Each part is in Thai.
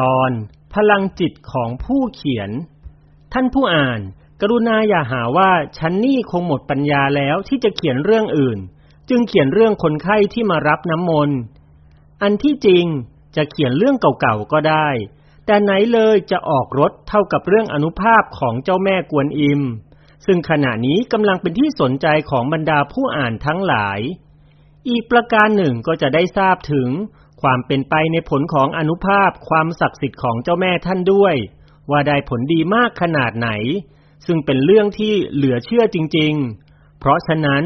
ตอนพลังจิตของผู้เขียน ท่านผู้อ่าน กรุณาอย่าหาว่าฉันนี่คงหมดปัญญาแล้วที่จะเขียนเรื่องอื่น จึงเขียนเรื่องคนไข้ที่มารับน้ำมนต์อันที่จริงจะเขียนเรื่องเก่าๆก็ได้ แต่ไหนเลยจะออกรถเท่ากับเรื่องอนุภาพของเจ้าแม่กวนอิม ซึ่งขณะนี้กำลังเป็นที่สนใจของบรรดาผู้อ่านทั้งหลาย อีกประการหนึ่งก็จะได้ทราบถึง ความเป็นไปในผลของอนุภาพความศักดิ์สิทธิ์ของเจ้าแม่ท่านด้วย ว่าได้ผลดีมากขนาดไหน ซึ่งเป็นเรื่องที่เหลือเชื่อจริง ๆ เพราะฉะนั้น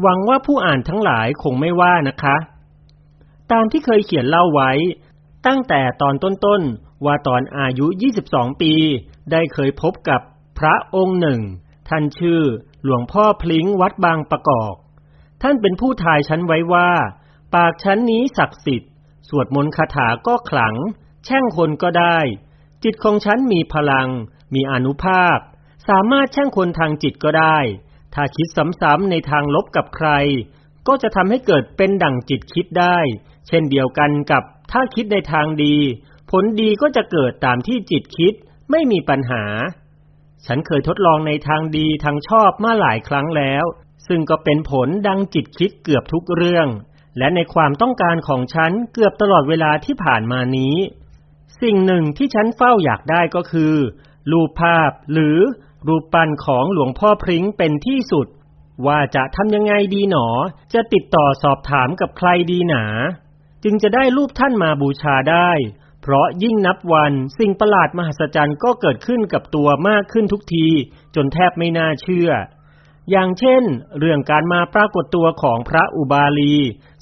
หวังว่าผู้อ่านทั้งหลายคงไม่ว่านะคะ ตามที่เคยเขียนเล่าไว้ ตั้งแต่ตอนต้นๆว่าตอนอายุ 22 ปี ได้เคยพบกับพระองค์หนึ่ง ท่านชื่อหลวงพ่อพลิงวัดบางประกอบ ท่านเป็นผู้ทายชั้นไว้ว่า ปากชั้นนี้ศักดิ์สิทธิ์ สวดมนต์คาถาก็ขลัง แช่งคนก็ได้ จิตของฉันมีพลัง มีอนุภาพ สามารถแช่งคนทางจิตก็ได้ ถ้าคิดซ้ำๆในทางลบกับใคร ก็จะทำให้เกิดเป็นดั่งจิตคิดได้ เช่นเดียวกันกับถ้าคิดในทางดี ผลดีก็จะเกิดตามที่จิตคิดไม่มีปัญหา ฉันเคยทดลองในทางดีทางชอบมาหลายครั้งแล้ว ซึ่งก็เป็นผลดังจิตคิดเกือบทุกเรื่อง และในความต้องการของฉันเกือบตลอดเวลาที่ผ่านมานี้ สิ่งหนึ่งที่ฉันเฝ้าอยากได้ก็คือ รูปภาพหรือรูปปั้นของหลวงพ่อพริ้งเป็นที่สุด ว่าจะทำยังไงดีหนอ จะติดต่อสอบถามกับใครดีหนา จึงจะได้รูปท่านมาบูชาได้ เพราะยิ่งนับวันสิ่งประหลาดมหัศจรรย์ก็เกิดขึ้นกับตัวมากขึ้นทุกที จนแทบไม่น่าเชื่อ อย่างเช่น เรื่องการมาปรากฏตัวของพระอุบาลี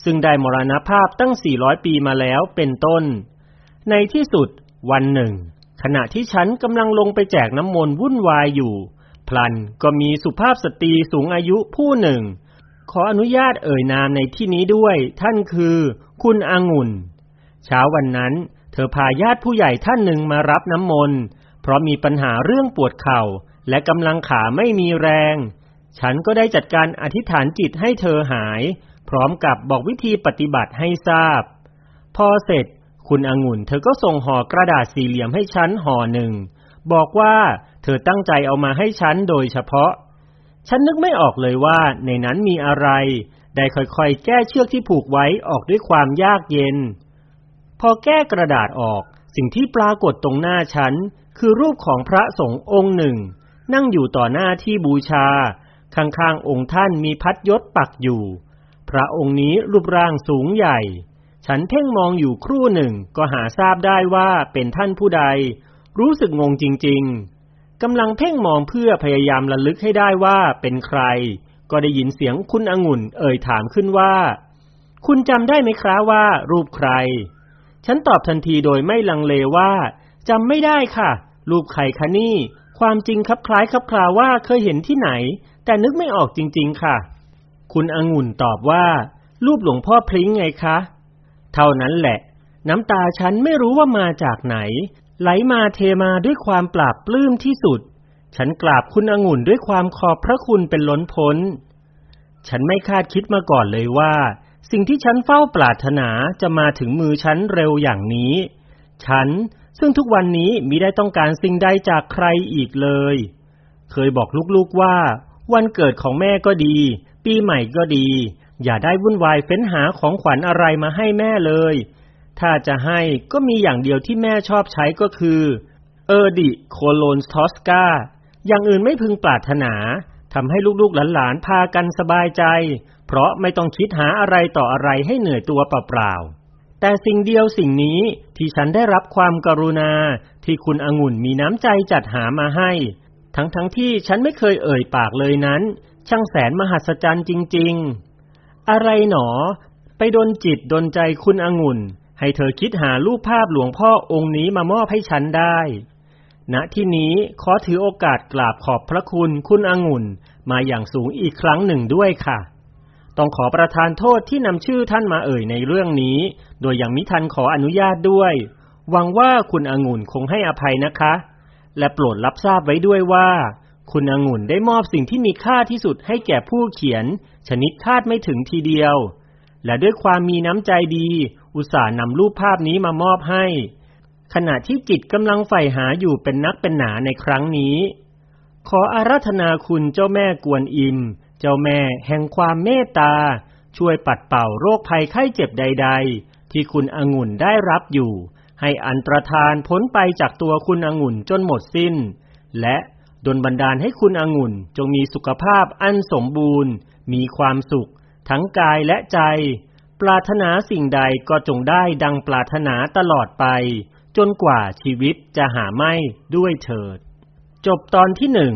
ซึ่งได้มรณภาพตั้ง 400 ปีมาแล้วเป็นต้น ในที่สุด วันหนึ่ง ขณะที่ฉันกำลังลงไปแจกน้ำมนต์วุ่นวายอยู่ พลันก็มีสุภาพสตรีสูงอายุผู้หนึ่ง ขออนุญาตเอ่ยนามในที่นี้ด้วย ท่านคือ คุณอางุ่น เช้าวันนั้น เธอพาญาติผู้ใหญ่ท่านหนึ่งมารับน้ำมนต์เพราะมีปัญหาเรื่องปวดเข่า และกำลังขาไม่มีแรง ฉันก็ได้จัดการอธิษฐานจิตให้เธอหาย พร้อมกับบอกวิธีปฏิบัติให้ทราบ พอเสร็จ คุณองุ่น เธอก็ส่งห่อกระดาษสี่เหลี่ยมให้ฉันห่อหนึ่ง บอกว่าเธอตั้งใจเอามาให้ฉันโดยเฉพาะ ฉันนึกไม่ออกเลยว่าในนั้นมีอะไร ได้ค่อยๆ แก้เชือกที่ผูกไว้ออกด้วยความยากเย็น พอแก้กระดาษออก สิ่งที่ปรากฏตรงหน้าฉัน คือรูปของพระสงฆ์องค์หนึ่ง นั่งอยู่ต่อหน้าที่บูชา ข้างๆองค์ท่านมีพัดยศปักอยู่ ระองค์นี้รูปร่างสูงใหญ่ ฉันเพ่งมองอยู่ครู่หนึ่งก็หาทราบได้ว่าเป็นท่านผู้ใด รู้สึกงงจริง ๆกำลังเพ่งมองเพื่อพยายามระลึกให้ได้ว่าเป็นใคร ก็ได้ยินเสียงคุณองุ่นเอ่ยถามขึ้นว่า คุณจำได้ไหมครับว่ารูปใคร ฉันตอบทันทีโดยไม่ลังเลว่าจำไม่ได้ค่ะ รูปใครคะนี่ ความจริงครับคล้ายครับคลาว่าเคยเห็นที่ไหน แต่นึกไม่ออกจริง ๆ ค่ะ คุณองุ่นตอบว่า รูปหลวงพ่อพริ้งไงคะ เท่านั้นแหละ น้ำตาฉันไม่รู้ว่ามาจากไหน ไหลมาเทมาด้วยความปราบปลื้มที่สุด ฉันกราบคุณองุ่นด้วยความขอบพระคุณเป็นล้นพ้น ฉันไม่คาดคิดมาก่อนเลยว่า สิ่งที่ฉันเฝ้าปรารถนาจะมาถึงมือฉันเร็วอย่างนี้ ฉันซึ่งทุกวันนี้มิได้ต้องการสิ่งใดจากใครอีกเลย เคยบอกลูกๆว่า วันเกิดของแม่ก็ดี ปีใหม่ก็ดี อย่าได้วุ่นวายเฟ้นหาของขวัญอะไรมาให้แม่เลย ถ้าจะให้ก็มีอย่างเดียวที่แม่ชอบใช้ก็คือ Eau de Cologne Tosca อย่างอื่นไม่พึงปรารถนาทำให้ลูกๆหลานๆพากันสบายใจ เพราะไม่ต้องคิดหาอะไรต่ออะไรให้เหนื่อยตัวเปล่าๆ แต่สิ่งเดียวสิ่งนี้ที่ฉันได้รับความกรุณาที่คุณองุ่นมีน้ำใจจัดหามาให้ ทั้งๆทที่ฉันไม่เคยเอ่ยปากเลยนั้น ช่างแสนมหัศจรรย์จริง ๆ อะไรหนอ ไปดนจิตดนใจคุณองุ่น ให้เธอคิดหารูปภาพหลวงพ่อองค์นี้มามอบให้ฉันได้ณที่นี้ขอถือโอกาสกราบขอบพระคุณคุณองุ่นมาอย่างสูงอีกครั้งหนึ่งด้วยค่ะ ต้องขอประทานโทษที่นำชื่อท่านมาเอ่ยในเรื่องนี้ โดยยังมิทันขออนุญาตด้วย หวังว่าคุณองุ่นคงให้อภัยนะคะ และโปรดรับทราบไว้ด้วยว่า คุณองุ่นได้มอบสิ่งที่มีค่าที่สุดให้แก่ผู้เขียน ชนิดคาดไม่ถึงทีเดียว และด้วยความมีน้ำใจดี อุตส่าห์นำรูปภาพนี้มามอบให้ ขณะที่จิตกำลังใฝ่หาอยู่เป็นนักเป็นหนาในครั้งนี้ ขออาราธนาคุณเจ้าแม่กวนอิม เจ้าแม่แห่งความเมตตา ช่วยปัดเป่าโรคภัยไข้เจ็บใด ๆ ที่คุณองุ่นได้รับอยู่ ให้อันตรธานพ้นไปจากตัวคุณองุ่นจนหมดสิ้น และ ดลบันดาลให้คุณองุ่นจงมีสุขภาพอันสมบูรณ์ มีความสุข ทั้งกายและใจ ปรารถนาสิ่งใดก็จงได้ดังปรารถนาตลอดไป จนกว่าชีวิตจะหาไม่ด้วยเถิด จบตอนที่หนึ่ง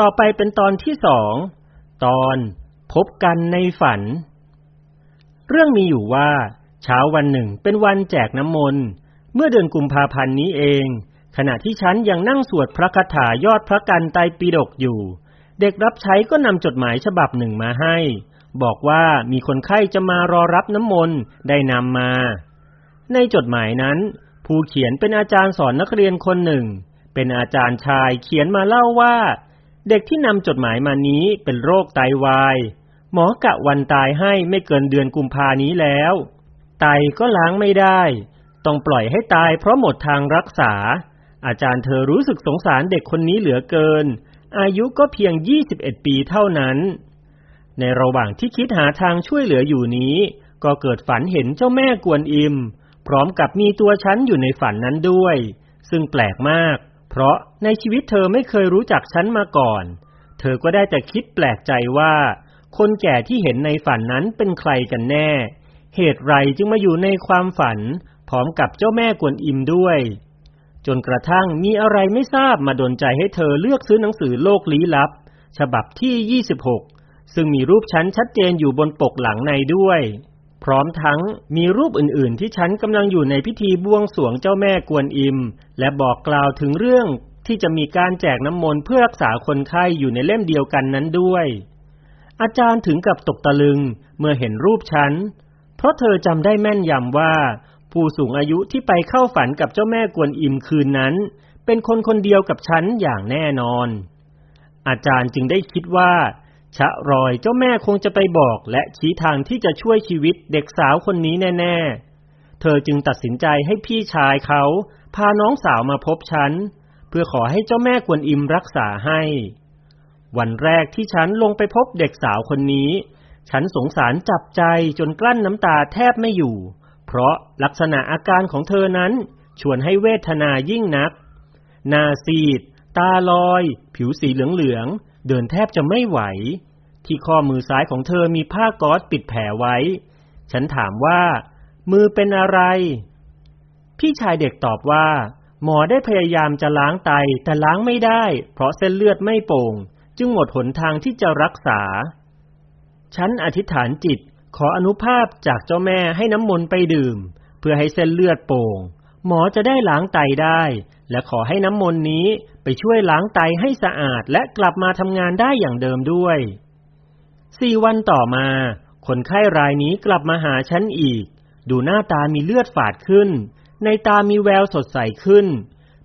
ต่อไปเป็นตอนที่สอง ตอนพบกันในฝัน เรื่องมีอยู่ว่า เช้าวันหนึ่งเป็นวันแจกน้ำมนต์ เมื่อเดือนกุมภาพันธ์นี้เอง ขณะที่ฉันยังนั่งสวดพระคาถายอดพระกันไตปิฎกอยู่ เด็กรับใช้ก็นำจดหมายฉบับหนึ่งมาให้ บอกว่ามีคนไข้จะมารอรับน้ำมนต์ได้นำมา ในจดหมายนั้น ผู้เขียนเป็นอาจารย์สอนนักเรียนคนหนึ่ง เป็นอาจารย์ชายเขียนมาเล่าว่า เด็กที่นำจดหมายมานี้เป็นโรคไตาวาย หมอกะวันตายให้ไม่เกินเดือนกุมภานี้แล้ว ไตก็ล้างไม่ได้ ต้องปล่อยให้ตายเพราะหมดทางรักษา อาจารย์เธอรู้สึกสงสารเด็กคนนี้เหลือเกิน อายุก็เพียง 21 ปีเท่านั้น ในระหว่างที่คิดหาทางช่วยเหลืออยู่นี้ ก็เกิดฝันเห็นเจ้าแม่กวนอิม พร้อมกับมีตัวฉันอยู่ในฝันนั้นด้วย ซึ่งแปลกมาก เพราะในชีวิตเธอไม่เคยรู้จักฉันมาก่อน เธอก็ได้แต่คิดแปลกใจว่า คนแก่ที่เห็นในฝันนั้นเป็นใครกันแน่ เหตุไรจึงมาอยู่ในความฝัน พร้อมกับเจ้าแม่กวนอิมด้วย จนกระทั่งมีอะไรไม่ทราบมาดนใจให้เธอเลือกซื้อหนังสือโลกลี้ลับ ฉบับที่ 26 ซึ่งมีรูปฉันชัดเจนอยู่บนปกหลังในด้วย พร้อมทั้งมีรูปอื่นๆ ที่ฉันกำลังอยู่ในพิธีบวงสรวงเจ้าแม่กวนอิม และบอกกล่าวถึงเรื่องที่จะมีการแจกน้ำมนต์เพื่อรักษาคนไข้อยู่ในเล่มเดียวกันนั้นด้วย อาจารย์ถึงกับตกตะลึงเมื่อเห็นรูปฉันเพราะเธอจำได้แม่นยำว่า ผู้สูงอายุที่ไปเข้าฝันกับเจ้าแม่กวนอิมคืนนั้น เป็นคนคนเดียวกับฉันอย่างแน่นอน อาจารย์จึงได้คิดว่า ชะรอยเจ้าแม่คงจะไปบอกและชี้ทางที่จะช่วยชีวิตเด็กสาวคนนี้แน่ ๆ เธอจึงตัดสินใจให้พี่ชายเขา พาน้องสาวมาพบฉัน เพื่อขอให้เจ้าแม่กวนอิมรักษาให้ วันแรกที่ฉันลงไปพบเด็กสาวคนนี้ ฉันสงสารจับใจจนกลั้นน้ำตาแทบไม่อยู่ เพราะลักษณะอาการของเธอนั้น ชวนให้เวทนายิ่งนัก หน้าซีด ตาลอย ผิวสีเหลืองๆ เดินแทบจะไม่ไหว ที่ข้อมือซ้ายของเธอมีผ้าก๊อซปิดแผลไว้ ฉันถามว่า มือเป็นอะไร พี่ชายเด็กตอบว่า หมอได้พยายามจะล้างไตแต่ล้างไม่ได้ เพราะเส้นเลือดไม่โป่ง จึงหมดหนทางที่จะรักษา ฉันอธิษฐานจิต ขออนุภาพจากเจ้าแม่ให้น้ำมนต์ไปดื่ม เพื่อให้เส้นเลือดโป่ง หมอจะได้ล้างไตได้ และขอให้น้ำมนต์นี้ไปช่วยล้างไตให้สะอาดและกลับมาทำงานได้อย่างเดิมด้วยสี่วันต่อมา คนไข้รายนี้กลับมาหาฉันอีก ดูหน้าตามีเลือดฝาดขึ้น ในตามีแววสดใสขึ้น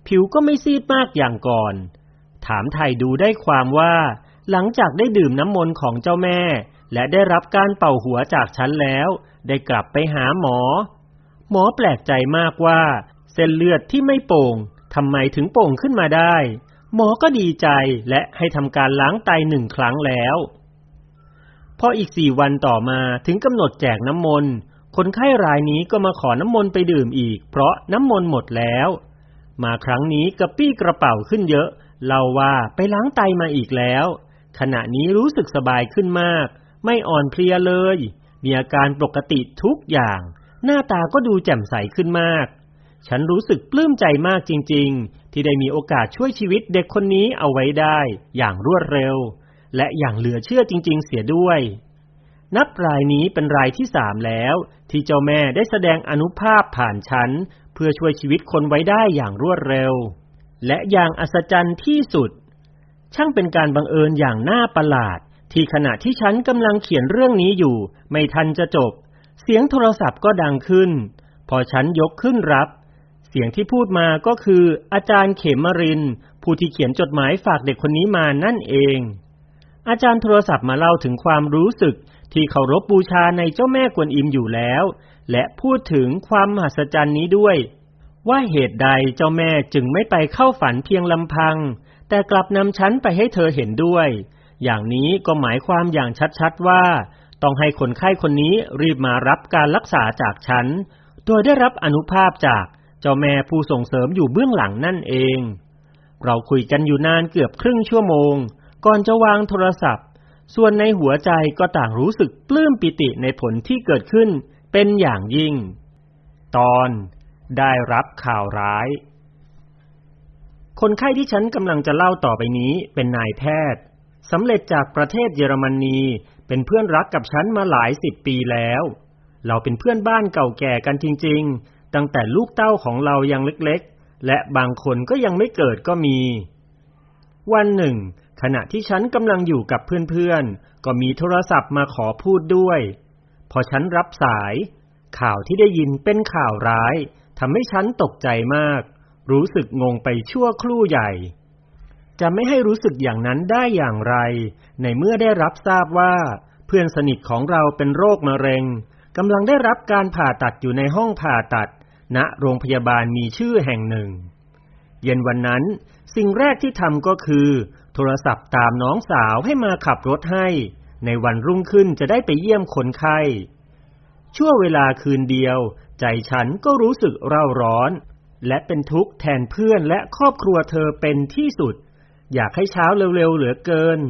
ผิวก็ไม่ซีดมากอย่างก่อน ถามไทยดูได้ความว่า หลังจากได้ดื่มน้ำมนต์ของเจ้าแม่ และได้รับการเป่าหัวจากฉันแล้ว ได้กลับไปหาหมอ หมอแปลกใจมากว่า เส้นเลือดที่ไม่โป่งทำไมถึงโป่งขึ้นมาได้ หมอก็ดีใจและให้ทำการล้างไตหนึ่งครั้งแล้วพออีกสี่วันต่อมาถึงกำหนดแจกน้ำมนต์คนไข้รายนี้ก็มาขอน้ำมนต์ไปดื่มอีก เพราะน้ำมนต์หมดแล้ว มาครั้งนี้กระปี้กระเป๋าขึ้นเยอะเล่าว่าไปล้างไตมาอีกแล้ว ขณะนี้รู้สึกสบายขึ้นมาก ไม่อ่อนเพลียเลย มีอาการปกติทุกอย่าง หน้าตาก็ดูแจ่มใสขึ้นมาก ฉันรู้สึกปลื้มใจมากจริง ๆ ที่ได้มีโอกาสช่วยชีวิตเด็กคนนี้เอาไว้ได้อย่างรวดเร็ว และอย่างเหลือเชื่อจริง ๆ เสียด้วย นับรายนี้เป็นรายที่สามแล้ว ที่เจ้าแม่ได้แสดงอนุภาพผ่านฉันเพื่อช่วยชีวิตคนไว้ได้อย่างรวดเร็ว และอย่างอัศจรรย์ที่สุด ช่างเป็นการบังเอิญอย่างน่าประหลาด ที่ขณะที่ฉันกำลังเขียนเรื่องนี้อยู่ ไม่ทันจะจบ เสียงโทรศัพท์ก็ดังขึ้น พอฉันยกขึ้นรับ เสียงที่พูดมาก็คือ อาจารย์เขมริน ผู้ที่เขียนจดหมายฝากเด็กคนนี้มานั่นเอง อาจารย์โทรศัพท์มาเล่าถึงความรู้สึกที่เคารพบูชาในเจ้าแม่กวนอิมอยู่แล้ว และพูดถึงความมหัศจรรย์นี้ด้วย ว่าเหตุใดเจ้าแม่จึงไม่ไปเข้าฝันเพียงลำพัง แต่กลับนำฉันไปให้เธอเห็นด้วย อย่างนี้ก็หมายความอย่างชัดๆว่า ต้องให้คนไข้คนนี้รีบมารับการรักษาจากฉัน โดยได้รับอนุภาพจากเจ้าแม่ผู้ส่งเสริมอยู่เบื้องหลังนั่นเอง เราคุยกันอยู่นานเกือบครึ่งชั่วโมง ก่อนจะวางโทรศัพท์ ส่วนในหัวใจก็ต่างรู้สึกปลื้มปิติในผลที่เกิดขึ้นเป็นอย่างยิ่ง ตอนได้รับข่าวร้าย คนไข้ที่ฉันกำลังจะเล่าต่อไปนี้เป็นนายแพทย์ สำเร็จจากประเทศเยอรมนี เป็นเพื่อนรักกับฉันมาหลายสิบปีแล้ว เราเป็นเพื่อนบ้านเก่าแก่กันจริง ๆ ตั้งแต่ลูกเต้าของเรายังเล็กๆ และบางคนก็ยังไม่เกิดก็มี วันหนึ่ง ขณะที่ฉันกำลังอยู่กับเพื่อนๆ ก็มีโทรศัพท์มาขอพูดด้วย พอฉันรับสาย ข่าวที่ได้ยินเป็นข่าวร้ายทำให้ฉันตกใจมาก รู้สึกงงไปชั่วครู่ใหญ่ จะไม่ให้รู้สึกอย่างนั้นได้อย่างไร ในเมื่อได้รับทราบว่า เพื่อนสนิทของเราเป็นโรคมะเร็งกำลังได้รับการผ่าตัดอยู่ในห้องผ่าตัด ณโรงพยาบาลมีชื่อแห่งหนึ่ง เย็นวันนั้น สิ่งแรกที่ทำก็คือ โทรศัพท์ตามน้องสาวให้มาขับรถให้ ในวันรุ่งขึ้นจะได้ไปเยี่ยมคนไข้ชั่วเวลาคืนเดียว ใจฉันก็รู้สึกเร่าร้อน และเป็นทุกข์แทนเพื่อนและครอบครัวเธอเป็นที่สุด อยากให้เช้าเร็วๆเหลือเกิน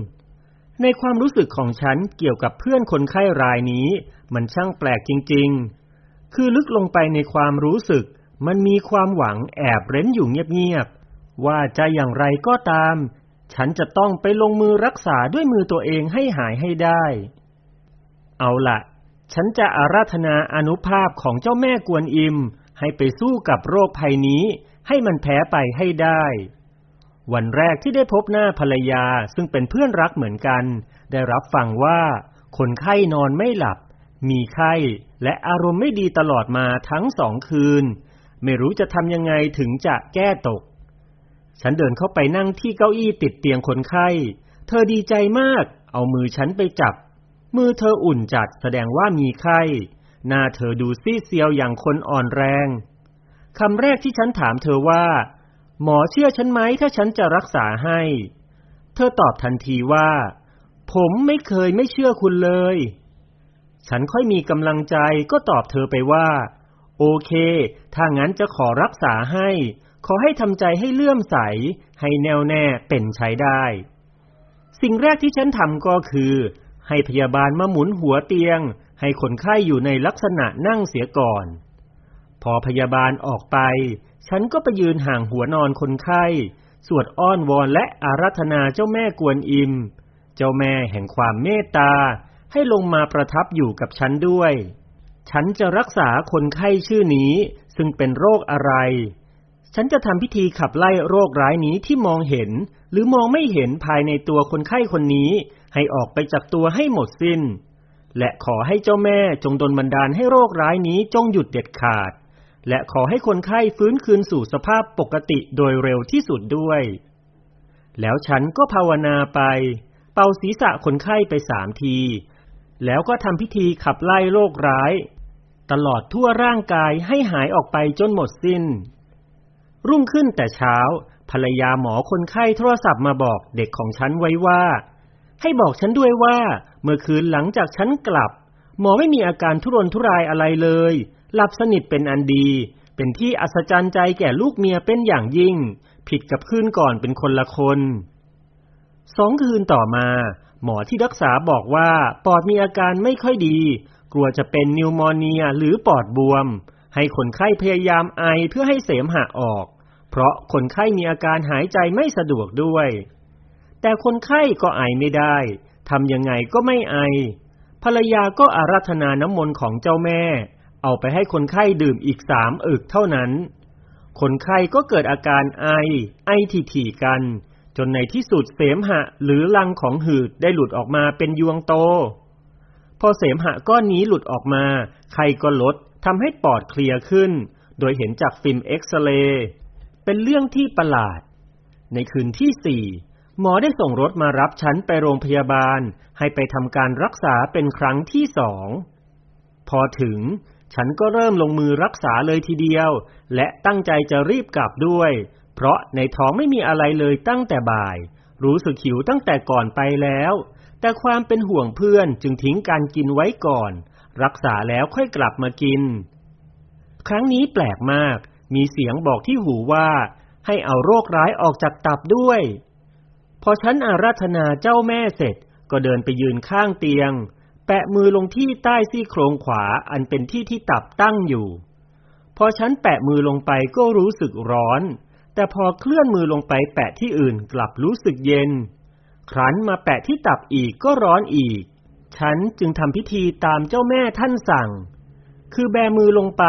ในความรู้สึกของฉันเกี่ยวกับเพื่อนคนไข้รายนี้ มันช่างแปลกจริง ๆ คือลึกลงไปในความรู้สึก มันมีความหวังแอบเร้นอยู่เงียบๆ ว่าจะอย่างไรก็ตาม ฉันจะต้องไปลงมือรักษาด้วยมือตัวเองให้หายให้ได้ เอาละฉันจะอาราธนาอนุภาพของเจ้าแม่กวนอิม ให้ไปสู้กับโรคภัยนี้ ให้มันแพ้ไปให้ได้ วันแรกที่ได้พบหน้าภรรยาซึ่งเป็นเพื่อนรักเหมือนกัน ได้รับฟังว่า คนไข้นอนไม่หลับ มีไข้และอารมณ์ไม่ดีตลอดมาทั้งสองคืน ไม่รู้จะทำยังไงถึงจะแก้ตก ฉันเดินเข้าไปนั่งที่เก้าอี้ติดเตียงคนไข้ เธอดีใจมาก เอามือฉันไปจับ มือเธออุ่นจัดแสดงว่ามีไข้หน้าเธอดูซีเซียวอย่างคนอ่อนแรงคำแรกที่ฉันถามเธอว่า หมอเชื่อฉันไหมถ้าฉันจะรักษาให้ เธอตอบทันทีว่า ผมไม่เคยไม่เชื่อคุณเลย ฉันค่อยมีกำลังใจก็ตอบเธอไปว่า โอเค ถ้างั้นจะขอรักษาให้ ขอให้ทำใจให้เลื่อมใส ให้แน่วแน่เป็นใช้ได้ สิ่งแรกที่ฉันทำก็คือ ให้พยาบาลมาหมุนหัวเตียง ให้คนไข้อยู่ในลักษณะนั่งเสียก่อน พอพยาบาลออกไป ฉันก็ไปยืนห่างหัวนอนคนไข้ สวดอ้อนวอนและอารัธนาเจ้าแม่กวนอิม เจ้าแม่แห่งความเมตตาให้ลงมาประทับอยู่กับฉันด้วย ฉันจะรักษาคนไข้ชื่อนี้ซึ่งเป็นโรคอะไร ฉันจะทำพิธีขับไล่โรคร้ายนี้ที่มองเห็น หรือมองไม่เห็นภายในตัวคนไข้คนนี้ ให้ออกไปจากตัวให้หมดสิน้น และขอให้เจ้าแม่จงดลบันดาลให้โรคร้ายนี้จงหยุดเด็ดขาด และขอให้คนไข้ฟื้นคืนสู่สภาพปกติโดยเร็วที่สุดด้วย แล้วฉันก็ภาวนาไป เป่าศีรษะคนไข้ไปสามที แล้วก็ทำพิธีขับไล่โรคร้าย ตลอดทั่วร่างกายให้หายออกไปจนหมดสิน้น รุ่งขึ้นแต่เช้า ภรรยาหมอคนไข้โทรศัพท์มาบอกเด็กของฉันไว้ว่า ให้บอกฉันด้วยว่า เมื่อคืนหลังจากฉันกลับ หมอไม่มีอาการทุรนทุรายอะไรเลย หลับสนิทเป็นอันดี เป็นที่อัศจรรย์ใจแก่ลูกเมียเป็นอย่างยิ่ง ผิดกับคืนก่อนเป็นคนละคน สองคืนต่อมา หมอที่รักษาบอกว่าปอดมีอาการไม่ค่อยดี กลัวจะเป็นนิวโมเนียหรือปอดบวม ให้คนไข้พยายามไอเพื่อให้เสมหะออก เพราะคนไข้มีอาการหายใจไม่สะดวกด้วย แต่คนไข้ก็ไอไม่ได้ทำยังไงก็ไม่ไอภรรยาก็อารัธนาน้ำมนต์ของเจ้าแม่ เอาไปให้คนไข้ดื่มอีกสามอึกเท่านั้น คนไข้ก็เกิดอาการไอ ไอถี่ๆกัน จนในที่สุดเสมหะหรือลังของหืดได้หลุดออกมาเป็นยวงโต พอเสมหะก้อนนี้หลุดออกมา ไข้ก็ลดทำให้ปอดเคลียร์ขึ้น โดยเห็นจากฟิล์มเอ็กซเรย์เป็นเรื่องที่ประหลาด ในคืนที่สี่หมอได้ส่งรถมารับฉันไปโรงพยาบาล ให้ไปทำการรักษาเป็นครั้งที่สอง พอถึง ฉันก็เริ่มลงมือรักษาเลยทีเดียว และตั้งใจจะรีบกลับด้วย เพราะในท้องไม่มีอะไรเลยตั้งแต่บ่าย รู้สึกหิวตั้งแต่ก่อนไปแล้ว แต่ความเป็นห่วงเพื่อนจึงทิ้งการกินไว้ก่อน รักษาแล้วค่อยกลับมากิน ครั้งนี้แปลกมาก มีเสียงบอกที่หูว่า ให้เอาโรคร้ายออกจากตับด้วย พอฉันอาราธนาเจ้าแม่เสร็จก็เดินไปยืนข้างเตียง แปะมือลงที่ใต้ซี่โครงขวาอันเป็นที่ที่ตับตั้งอยู่ พอฉันแปะมือลงไปก็รู้สึกร้อน แต่พอเคลื่อนมือลงไปแปะที่อื่นกลับรู้สึกเย็น ครั้นมาแปะที่ตับอีกก็ร้อนอีก ฉันจึงทำพิธีตามเจ้าแม่ท่านสั่ง คือแบมือลงไป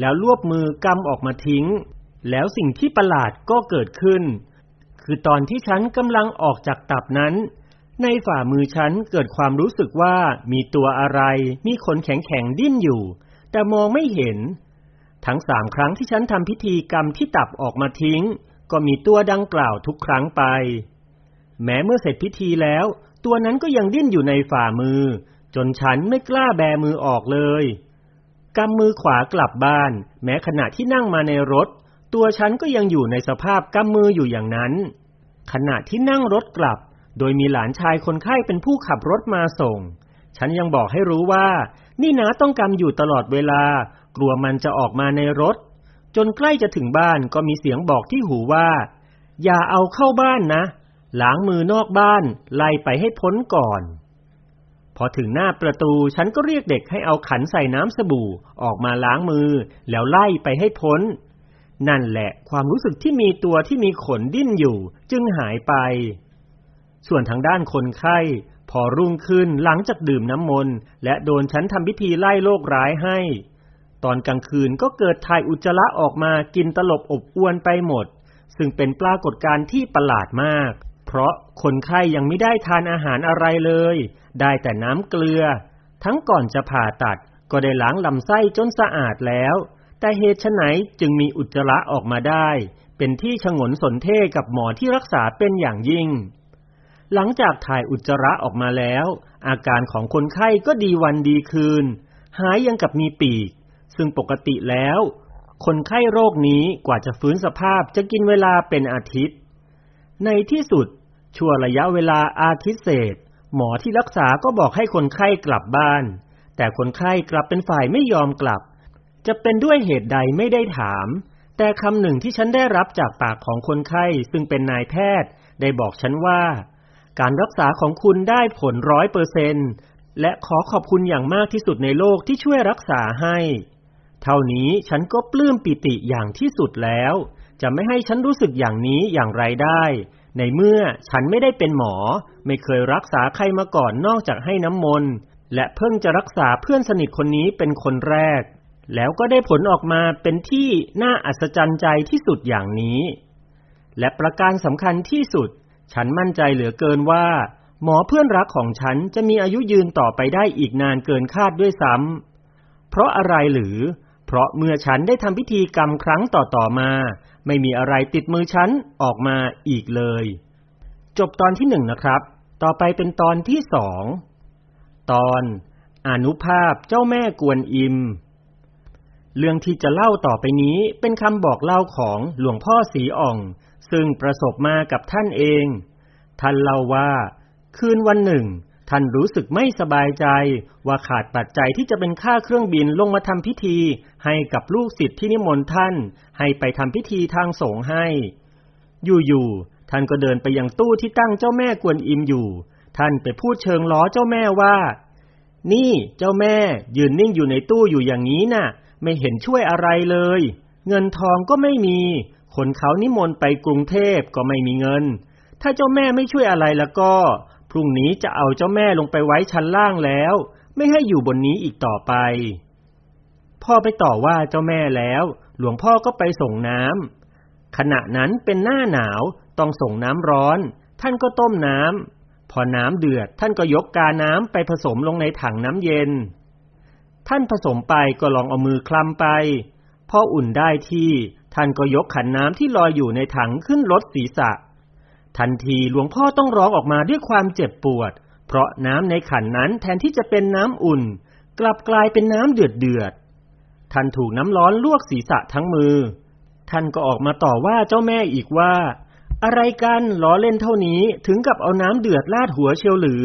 แล้วลวบมือกำออกมาทิ้ง แล้วสิ่งที่ประหลาดก็เกิดขึ้น คือตอนที่ฉันกำลังออกจากตับนั้น ในฝ่ามือฉันเกิดความรู้สึกว่ามีตัวอะไร มีขนแข็งๆดิ้นอยู่ แต่มองไม่เห็น ทั้งสามครั้งที่ฉันทำพิธีกรรมที่ตับออกมาทิ้ง ก็มีตัวดังกล่าวทุกครั้งไป แม้เมื่อเสร็จพิธีแล้ว ตัวนั้นก็ยังดิ้นอยู่ในฝ่ามือ จนฉันไม่กล้าแบมือออกเลยกำมือขวากลับบ้าน แม้ขณะที่นั่งมาในรถ ตัวฉันก็ยังอยู่ในสภาพกำมืออยู่อย่างนั้น ขณะที่นั่งรถกลับ โดยมีหลานชายคนไข้เป็นผู้ขับรถมาส่ง ฉันยังบอกให้รู้ว่า นี่นะต้องกำอยู่ตลอดเวลา กลัวมันจะออกมาในรถ จนใกล้จะถึงบ้านก็มีเสียงบอกที่หูว่า อย่าเอาเข้าบ้านนะล้างมือนอกบ้าน ไล่ไปให้พ้นก่อน พอถึงหน้าประตูฉันก็เรียกเด็กให้เอาขันใส่น้ำสบู่ออกมาล้างมือ แล้วไล่ไปให้พ้น นั่นแหละความรู้สึกที่มีตัวที่มีขนดิ้นอยู่ จึงหายไป ส่วนทางด้านคนไข้ พอรุ่งขึ้นหลังจากดื่มน้ำมนต์ และโดนฉันทำพิธีไล่โรคร้ายให้ ตอนกลางคืนก็เกิดถ่ายอุจจาระออกมากินตลบอบอวนไปหมด ซึ่งเป็นปรากฏการณ์ที่ประหลาดมาก เพราะคนไข้ยังไม่ได้ทานอาหารอะไรเลย ได้แต่น้ำเกลือ ทั้งก่อนจะผ่าตัดก็ได้ล้างลำไส้จนสะอาดแล้ว แต่เหตุไฉนจึงมีอุจจาระออกมาได้ เป็นที่ฉงนสนเท่กับหมอที่รักษาเป็นอย่างยิ่ง หลังจากถ่ายอุจจาระออกมาแล้ว อาการของคนไข้ก็ดีวันดีคืน หายยังกับมีปีก ซึ่งปกติแล้ว คนไข้โรคนี้กว่าจะฟื้นสภาพจะกินเวลาเป็นอาทิตย์ ในที่สุด ชั่วระยะเวลาอาทิตย์เศษ หมอที่รักษาก็บอกให้คนไข้กลับบ้าน แต่คนไข้กลับเป็นฝ่ายไม่ยอมกลับ จะเป็นด้วยเหตุใดไม่ได้ถาม แต่คำหนึ่งที่ฉันได้รับจากปากของคนไข้ซึ่งเป็นนายแพทย์ ได้บอกฉันว่า การรักษาของคุณได้ผลร้อยเปอร์เซนและขอขอบคุณอย่างมากที่สุดในโลกที่ช่วยรักษาให้ เท่านี้ฉันก็ปลื้มปิติอย่างที่สุดแล้ว จะไม่ให้ฉันรู้สึกอย่างนี้อย่างไรได้ ในเมื่อฉันไม่ได้เป็นหมอ ไม่เคยรักษาใครมาก่อนนอกจากให้น้ำมนต์และเพิ่งจะรักษาเพื่อนสนิทคนนี้เป็นคนแรก แล้วก็ได้ผลออกมาเป็นที่น่าอัศจรรย์ใจที่สุดอย่างนี้ และประการสำคัญที่สุด ฉันมั่นใจเหลือเกินว่า หมอเพื่อนรักของฉันจะมีอายุยืนต่อไปได้อีกนานเกินคาดด้วยซ้ำเพราะอะไรหรือ เพราะเมื่อฉันได้ทำพิธีกรรมครั้งต่อๆมา ไม่มีอะไรติดมือฉันออกมาอีกเลย จบตอนที่หนึ่งนะครับ ต่อไปเป็นตอนที่สองตอนอนุภาพเจ้าแม่กวนอิม เรื่องที่จะเล่าต่อไปนี้เป็นคำบอกเล่าของหลวงพ่อสีอ่อง ซึ่งประสบมากับท่านเอง ท่านเล่าว่า คืนวันหนึ่ง ท่านรู้สึกไม่สบายใจ ว่าขาดปัจจัยที่จะเป็นค่าเครื่องบินลงมาทำพิธี ให้กับลูกศิษย์ที่นิมนต์ท่าน ให้ไปทำพิธีทางสงฆ์ให้ อยู่ๆท่านก็เดินไปยังตู้ที่ตั้งเจ้าแม่กวนอิมอยู่ ท่านไปพูดเชิงล้อเจ้าแม่ว่า นี่เจ้าแม่ยืนนิ่งอยู่ในตู้อยู่อย่างนี้น่ะ ไม่เห็นช่วยอะไรเลย เงินทองก็ไม่มี คนเขานิมนต์ไปกรุงเทพก็ไม่มีเงิน ถ้าเจ้าแม่ไม่ช่วยอะไรแล้วก็ พรุ่งนี้จะเอาเจ้าแม่ลงไปไว้ชั้นล่างแล้ว ไม่ให้อยู่บนนี้อีกต่อไป พ่อไปต่อว่าเจ้าแม่แล้ว หลวงพ่อก็ไปส่งน้ำขณะนั้นเป็นหน้าหนาวต้องส่งน้ำร้อน ท่านก็ต้มน้ำพอน้ำเดือด ท่านก็ยกกาน้ำไปผสมลงในถังน้ำเย็น ท่านผสมไปก็ลองเอามือคลำไป พออุ่นได้ที่ ท่านก็ยกขันน้ำที่ลอยอยู่ในถังขึ้นรถศีรษะ ทันทีหลวงพ่อต้องร้องออกมาด้วยความเจ็บปวด เพราะน้ำในขันนั้นแทนที่จะเป็นน้ำอุ่น กลับกลายเป็นน้ำเดือดเดือด ท่านถูกน้ำร้อนลวกศีรษะทั้งมือ ท่านก็ออกมาต่อว่าเจ้าแม่อีกว่า อะไรกันล้อเล่นเท่านี้ถึงกับเอาน้ำเดือดลาดหัวเชียวหรือ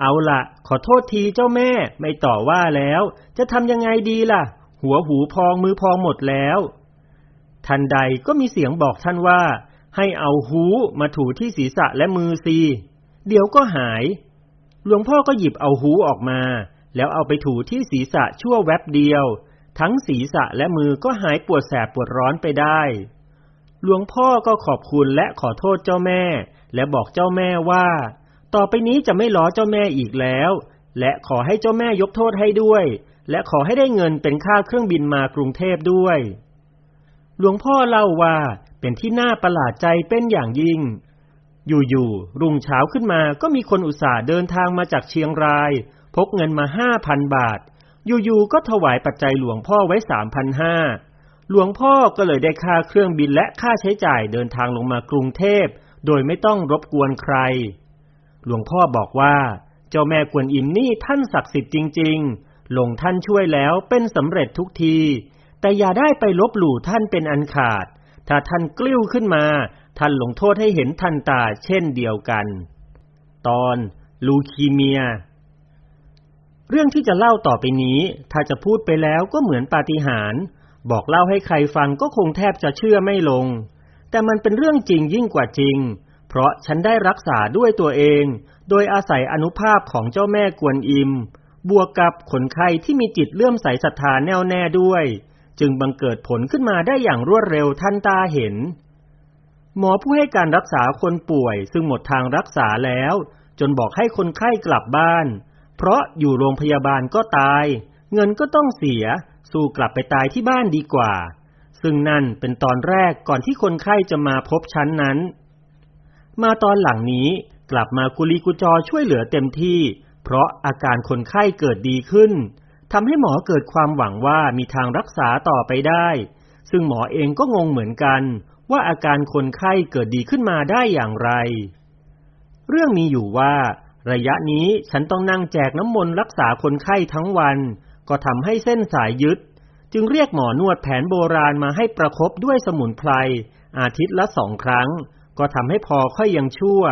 เอาละขอโทษทีเจ้าแม่ไม่ต่อว่าแล้ว จะทำยังไงดีล่ะ หัวหูพองมือพองหมดแล้ว ทันใดก็มีเสียงบอกท่านว่า ให้เอาหูมาถูที่ศีรษะและมือซีเดี๋ยวก็หาย หลวงพ่อก็หยิบเอาหูออกมา แล้วเอาไปถูที่ศีรษะชั่วแวบเดียว ทั้งศีรษะและมือก็หายปวดแสบปวดร้อนไปได้ หลวงพ่อก็ขอบคุณและขอโทษเจ้าแม่ และบอกเจ้าแม่ว่า ต่อไปนี้จะไม่ล้อเจ้าแม่อีกแล้ว และขอให้เจ้าแม่ยกโทษให้ด้วย และขอให้ได้เงินเป็นค่าเครื่องบินมากรุงเทพด้วย หลวงพ่อเล่าว่าเป็นที่น่าประหลาดใจเป็นอย่างยิ่ง อยู่ๆ รุ่งเช้าขึ้นมาก็มีคนอุตส่าห์เดินทางมาจากเชียงราย พกเงินมาห้าพันบาท อยู่ๆ ก็ถวายปัจจัยหลวงพ่อไว้สามพันห้าหลวงพ่อก็เลยได้ค่าเครื่องบินและค่าใช้จ่ายเดินทางลงมากรุงเทพ โดยไม่ต้องรบกวนใคร หลวงพ่อบอกว่า เจ้าแม่กวนอิมนี่ท่านศักดิ์สิทธิ์จริง ๆ ลงท่านช่วยแล้วเป็นสำเร็จทุกที แต่อย่าได้ไปลบหลู่ท่านเป็นอันขาด ถ้าท่านกลิ้วขึ้นมา ท่านลงโทษให้เห็นทันตาเช่นเดียวกัน ตอนลูคีเมีย เรื่องที่จะเล่าต่อไปนี้ ถ้าจะพูดไปแล้วก็เหมือนปาฏิหาริย์บอกเล่าให้ใครฟังก็คงแทบจะเชื่อไม่ลง แต่มันเป็นเรื่องจริงยิ่งกว่าจริง เพราะฉันได้รักษาด้วยตัวเอง โดยอาศัยอนุภาพของเจ้าแม่กวนอิม บวกกับคนไข้ที่มีจิตเลื่อมใสศรัทธาแน่วแน่ด้วย จึงบังเกิดผลขึ้นมาได้อย่างรวดเร็วทันตาเห็น หมอผู้ให้การรักษาคนป่วย ซึ่งหมดทางรักษาแล้ว จนบอกให้คนไข้กลับบ้าน เพราะอยู่โรงพยาบาลก็ตาย เงินก็ต้องเสีย สู้กลับไปตายที่บ้านดีกว่า ซึ่งนั่นเป็นตอนแรกก่อนที่คนไข้จะมาพบชั้นนั้น มาตอนหลังนี้กลับมากุลีกุจอช่วยเหลือเต็มที่ เพราะอาการคนไข้เกิดดีขึ้น ทำให้หมอเกิดความหวังว่ามีทางรักษาต่อไปได้ ซึ่งหมอเองก็งงเหมือนกัน ว่าอาการคนไข้เกิดดีขึ้นมาได้อย่างไร เรื่องมีอยู่ว่า ระยะนี้ฉันต้องนั่งแจกน้ำมนต์รักษาคนไข้ทั้งวัน ก็ทำให้เส้นสายยึด จึงเรียกหมอนวดแผนโบราณมาให้ประครบด้วยสมุนไพรอาทิตย์ละสองครั้ง ก็ทำให้พอค่อยยังชั่ว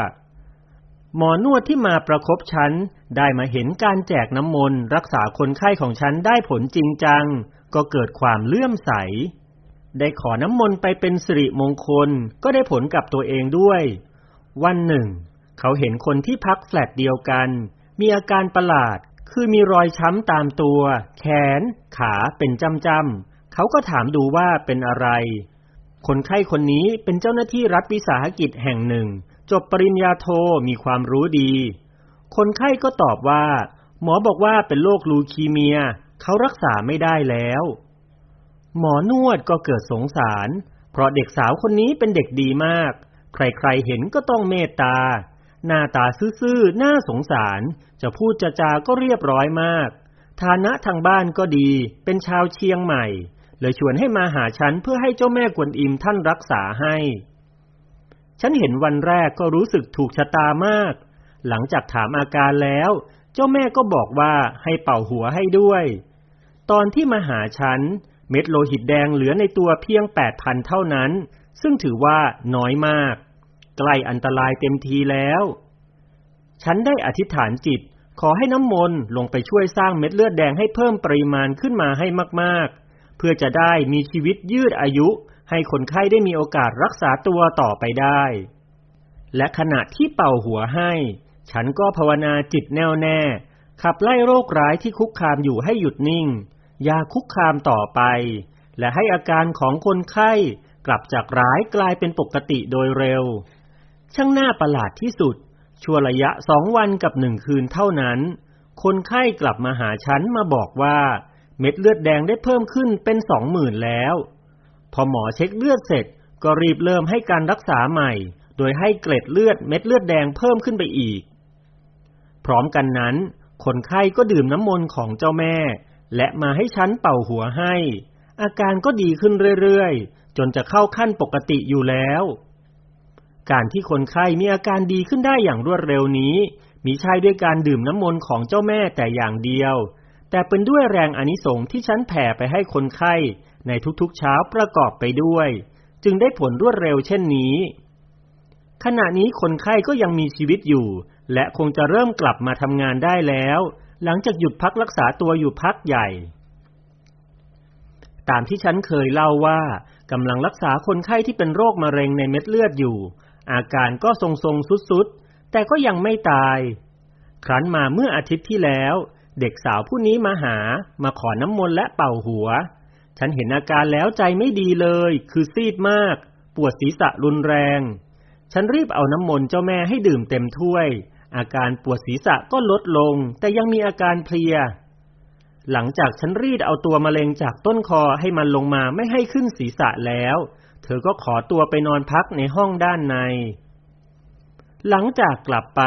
หมอนวดที่มาประครบฉัน ได้มาเห็นการแจกน้ำมนต์รักษาคนไข้ของฉันได้ผลจริงจัง ก็เกิดความเลื่อมใส ได้ขอน้ำมนต์ไปเป็นสิริมงคลก็ได้ผลกับตัวเองด้วย วันหนึ่ง เขาเห็นคนที่พักแฟลตเดียวกัน มีอาการประหลาดคือมีรอยช้ำตามตัว แขน ขาเป็นจำๆเขาก็ถามดูว่าเป็นอะไร คนไข้คนนี้เป็นเจ้าหน้าที่รัฐวิสาหกิจแห่งหนึ่ง จบปริญญาโทมีความรู้ดี คนไข้ก็ตอบว่า หมอบอกว่าเป็นโรคลูคีเมีย เขารักษาไม่ได้แล้ว หมอนวดก็เกิดสงสาร เพราะเด็กสาวคนนี้เป็นเด็กดีมาก ใครๆเห็นก็ต้องเมตตา หน้าตาซื่อๆน่าสงสาร จะพูดจะจาก็เรียบร้อยมาก ฐานะทางบ้านก็ดี เป็นชาวเชียงใหม่เลยชวนให้มาหาฉันเพื่อให้เจ้าแม่กวนอิมท่านรักษาให้ ฉันเห็นวันแรกก็รู้สึกถูกชะตามาก หลังจากถามอาการแล้ว เจ้าแม่ก็บอกว่าให้เป่าหัวให้ด้วย ตอนที่มาหาฉัน เม็ดโลหิตแดงเหลือในตัวเพียงแปดพันเท่านั้น ซึ่งถือว่าน้อยมาก ใกล้อันตรายเต็มทีแล้ว ฉันได้อธิษฐานจิตขอให้น้ำมนต์ลงไปช่วยสร้างเม็ดเลือดแดงให้เพิ่มปริมาณขึ้นมาให้มากๆ เพื่อจะได้มีชีวิตยืดอายุ ให้คนไข้ได้มีโอกาสรักษาตัวต่อไปได้ และขณะที่เป่าหัวให้ ฉันก็ภาวนาจิตแน่วแน่ ขับไล่โรคร้ายที่คุกคามอยู่ให้หยุดนิ่ง อย่าคุกคามต่อไป และให้อาการของคนไข้กลับจากร้ายกลายเป็นปกติโดยเร็ว ช่างน่าประหลาดที่สุด ชั่วระยะสองวันกับหนึ่งคืนเท่านั้น คนไข้กลับมาหาฉันมาบอกว่า เม็ดเลือดแดงได้เพิ่มขึ้นเป็นสองหมื่นแล้ว พอหมอเช็คเลือดเสร็จก็รีบเริ่มให้การรักษาใหม่ โดยให้เกล็ดเลือดเม็ดเลือดแดงเพิ่มขึ้นไปอีก พร้อมกันนั้น คนไข้ก็ดื่มน้ำมนต์ของเจ้าแม่ และมาให้ฉันเป่าหัวให้ อาการก็ดีขึ้นเรื่อยๆ จนจะเข้าขั้นปกติอยู่แล้ว การที่คนไข้มีอาการดีขึ้นได้อย่างรวดเร็วนี้มิใช่ด้วยการดื่มน้ำมนต์ของเจ้าแม่แต่อย่างเดียว แต่เป็นด้วยแรงอนิสงส์ที่ฉันแผ่ไปให้คนไข้ในทุกๆเช้าประกอบไปด้วย จึงได้ผลรวดเร็วเช่นนี้ ขณะนี้คนไข้ก็ยังมีชีวิตอยู่ และคงจะเริ่มกลับมาทำงานได้แล้ว หลังจากหยุดพักรักษาตัวอยู่พักใหญ่ ตามที่ฉันเคยเล่าว่ากำลังรักษาคนไข้ที่เป็นโรคมะเร็งในเม็ดเลือดอยู่ อาการก็ทรงๆสุดๆ แต่ก็ยังไม่ตาย ครั้นมาเมื่ออาทิตย์ที่แล้ว เด็กสาวผู้นี้มาหา มาขอน้ำมนต์และเป่าหัว ฉันเห็นอาการแล้วใจไม่ดีเลย คือซีดมาก ปวดศีรษะรุนแรง ฉันรีบเอาน้ำมนต์เจ้าแม่ให้ดื่มเต็มถ้วย อาการปวดศีรษะก็ลดลง แต่ยังมีอาการเพลีย หลังจากฉันรีดเอาตัวมะเร็งจากต้นคอให้มันลงมาไม่ให้ขึ้นศีรษะแล้ว เธอก็ขอตัวไปนอนพักในห้องด้านใน หลังจากกลับไป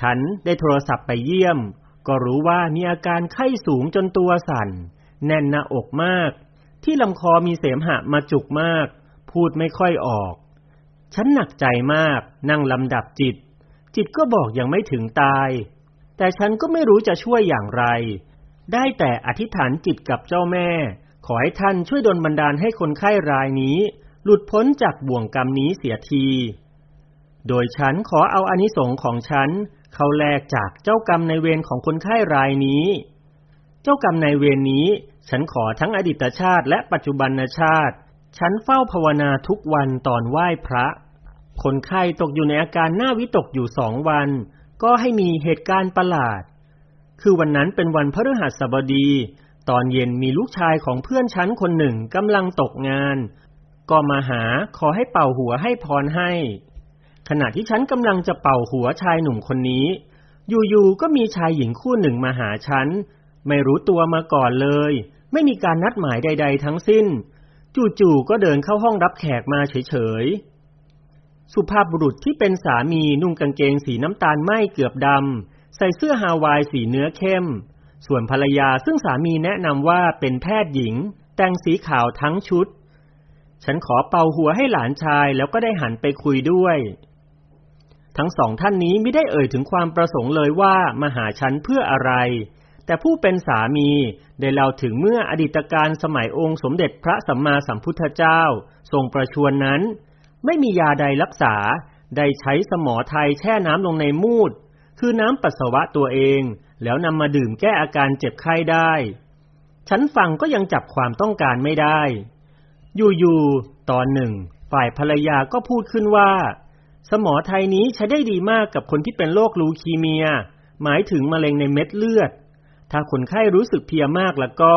ฉันได้โทรศัพท์ไปเยี่ยม ก็รู้ว่ามีอาการไข้สูงจนตัวสั่น แน่นหน้าอกมาก ที่ลำคอมีเสมหะมาจุกมาก พูดไม่ค่อยออก ฉันหนักใจมากนั่งลำดับจิต จิตก็บอกยังไม่ถึงตาย แต่ฉันก็ไม่รู้จะช่วยอย่างไร ได้แต่อธิษฐานจิตกับเจ้าแม่ ขอให้ท่านช่วยดลบันดาลให้คนไข้รายนี้ หลุดพ้นจากบ่วงกรรมนี้เสียที โดยฉันขอเอาอนิสงส์ของฉัน เข้าแลกจากเจ้ากรรมในเวรของคนไข้รายนี้ เจ้ากรรมในเวรนี้ ฉันขอทั้งอดีตชาติและปัจจุบันชาติ ฉันเฝ้าภาวนาทุกวันตอนไหว้พระ คนไข้ตกอยู่ในอาการหน้าวิตกอยู่สองวัน ก็ให้มีเหตุการณ์ประหลาด คือวันนั้นเป็นวันพฤหัสบดี ตอนเย็นมีลูกชายของเพื่อนฉันคนหนึ่งกำลังตกงาน ก็มาหาขอให้เป่าหัวให้พรให้ ขณะที่ฉันกำลังจะเป่าหัวชายหนุ่มคนนี้ อยู่ๆก็มีชายหญิงคู่หนึ่งมาหาฉัน ไม่รู้ตัวมาก่อนเลย ไม่มีการนัดหมายใด ๆ ทั้งสิ้น จู่ๆก็เดินเข้าห้องรับแขกมาเฉยๆ สุภาพบุรุษที่เป็นสามีนุ่งกางเกงสีน้ำตาลไหมเกือบดำ ใส่เสื้อฮาวายสีเนื้อเข้ม ส่วนภรรยาซึ่งสามีแนะนำว่าเป็นแพทย์หญิง แต่งสีขาวทั้งชุด ฉันขอเป่าหัวให้หลานชายแล้วก็ได้หันไปคุยด้วย ทั้งสองท่านนี้ไม่ได้เอ่ยถึงความประสงค์เลยว่ามาหาฉันเพื่ออะไร แต่ผู้เป็นสามีได้เล่าถึงเมื่ออดีตการสมัยองค์สมเด็จพระสัมมาสัมพุทธเจ้า ทรงประชวรนนั้น ไม่มียาใดรักษา ได้ใช้สมอไทยแช่น้ำลงในมูด คือน้ำปัสสาวะตัวเอง แล้วนำมาดื่มแก้อาการเจ็บไข้ได้ ฉันฟังก็ยังจับความต้องการไม่ได้ อยู่ๆ ตอนหนึ่ง ฝ่ายภรรยาก็พูดขึ้นว่า สมอไทยนี้ใช้ได้ดีมากกับคนที่เป็นโรคลูคีเมีย หมายถึงมะเร็งในเม็ดเลือด ถ้าคนไข้รู้สึกเพียมากแล้วก็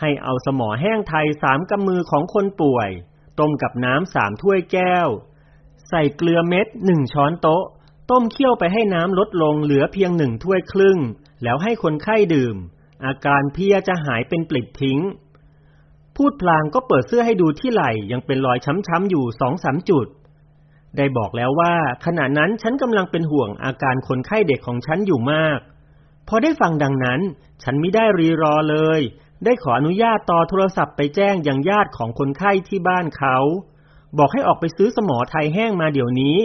ให้เอาสมอแห้งไทยสามกำมือของคนป่วย ต้มกับน้ำสามถ้วยแก้ว ใส่เกลือเม็ดหนึ่งช้อนโต๊ะ ต้มเคี่ยวไปให้น้ำลดลงเหลือเพียงหนึ่งถ้วยครึ่ง แล้วให้คนไข้ดื่ม อาการเพียจะหายเป็นปลิดทิ้ง พูดพลางก็เปิดเสื้อให้ดูที่ไหล่ยังเป็นรอยช้ำๆอยู่สองสามจุด ได้บอกแล้วว่าขณะนั้นฉันกำลังเป็นห่วงอาการคนไข้เด็กของฉันอยู่มาก พอได้ฟังดังนั้น ฉันไม่ได้รีรอเลย ได้ขออนุญาตต่อโทรศัพท์ไปแจ้งยังญาติของคนไข้ที่บ้านเขา บอกให้ออกไปซื้อสมอไทยแห้งมาเดี๋ยวนี้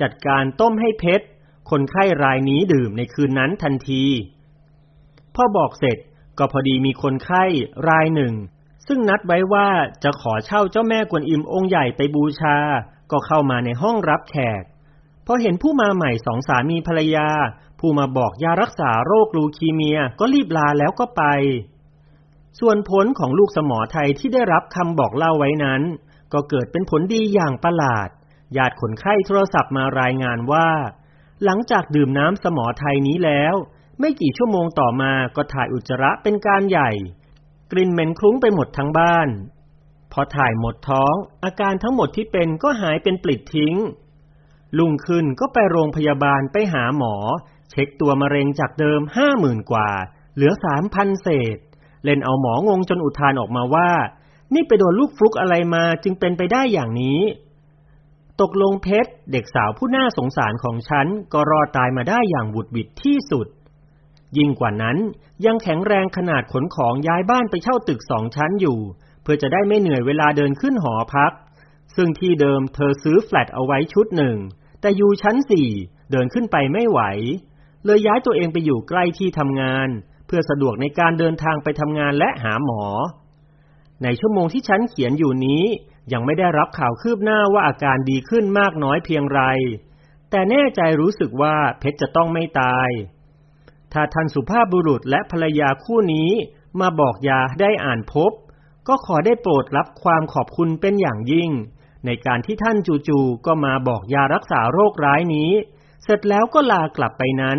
จัดการต้มให้เพชร คนไข้รายนี้ดื่มในคืนนั้นทันที พ่อบอกเสร็จก็พอดีมีคนไข้รายหนึ่ง ซึ่งนัดไว้ว่าจะขอเช่าเจ้าแม่กวนอิมองค์ใหญ่ไปบูชา ก็เข้ามาในห้องรับแขกพอเห็นผู้มาใหม่สองสามีภรรยา ผู้มาบอกยารักษาโรคลูคีเมียก็รีบลาแล้วก็ไป ส่วนผลของลูกสมอไทยที่ได้รับคำบอกเล่าไว้นั้น ก็เกิดเป็นผลดีอย่างประหลาด ญาติคนไข้โทรศัพท์มารายงานว่า หลังจากดื่มน้ำสมอไทยนี้แล้ว ไม่กี่ชั่วโมงต่อมาก็ถ่ายอุจจาระเป็นการใหญ่ กลิ่นเหม็นคลุ้งไปหมดทั้งบ้าน พอถ่ายหมดท้อง อาการทั้งหมดที่เป็นก็หายเป็นปลิดทิ้ง ลุงขึ้นก็ไปโรงพยาบาลไปหาหมอ เช็คตัวมะเร็งจากเดิมห้าหมื่นกว่า เหลือสามพันเศษ เล่นเอาหมองงจนอุทานออกมาว่า นี่ไปโดนลูกฟลุกอะไรมาจึงเป็นไปได้อย่างนี้ ตกลงเพชรเด็กสาวผู้น่าสงสารของฉันก็รอดตายมาได้อย่างบุดบิดที่สุด ยิ่งกว่านั้นยังแข็งแรงขนาดขนของย้ายบ้านไปเช่าตึกสองชั้นอยู่ เพื่อจะได้ไม่เหนื่อยเวลาเดินขึ้นหอพัก ซึ่งที่เดิมเธอซื้อแฟลตเอาไว้ชุดหนึ่ง แต่อยู่ชั้นสี่เดินขึ้นไปไม่ไหว เลยย้ายตัวเองไปอยู่ใกล้ที่ทำงาน พพื่อสะดวกในการเดินทางไปทำงานและหาหมอ ในชั่วโมงที่ฉันเขียนอยู่นี้ ยังไม่ได้รับข่าวคืบหน้าว่าอาการดีขึ้นมากน้อยเพียงไร แต่แน่ใจรู้สึกว่าเพชรจะต้องไม่ตาย ถ้าท่านสุภาพบุรุษและภรรยาคู่นี้มาบอกยาได้อ่านพบ ก็ขอได้โปรดรับความขอบคุณเป็นอย่างยิ่ง ในการที่ท่านจู่ๆก็มาบอกยารักษาโรคร้ายนี้ เสร็จแล้วก็ลากลับไปนั้น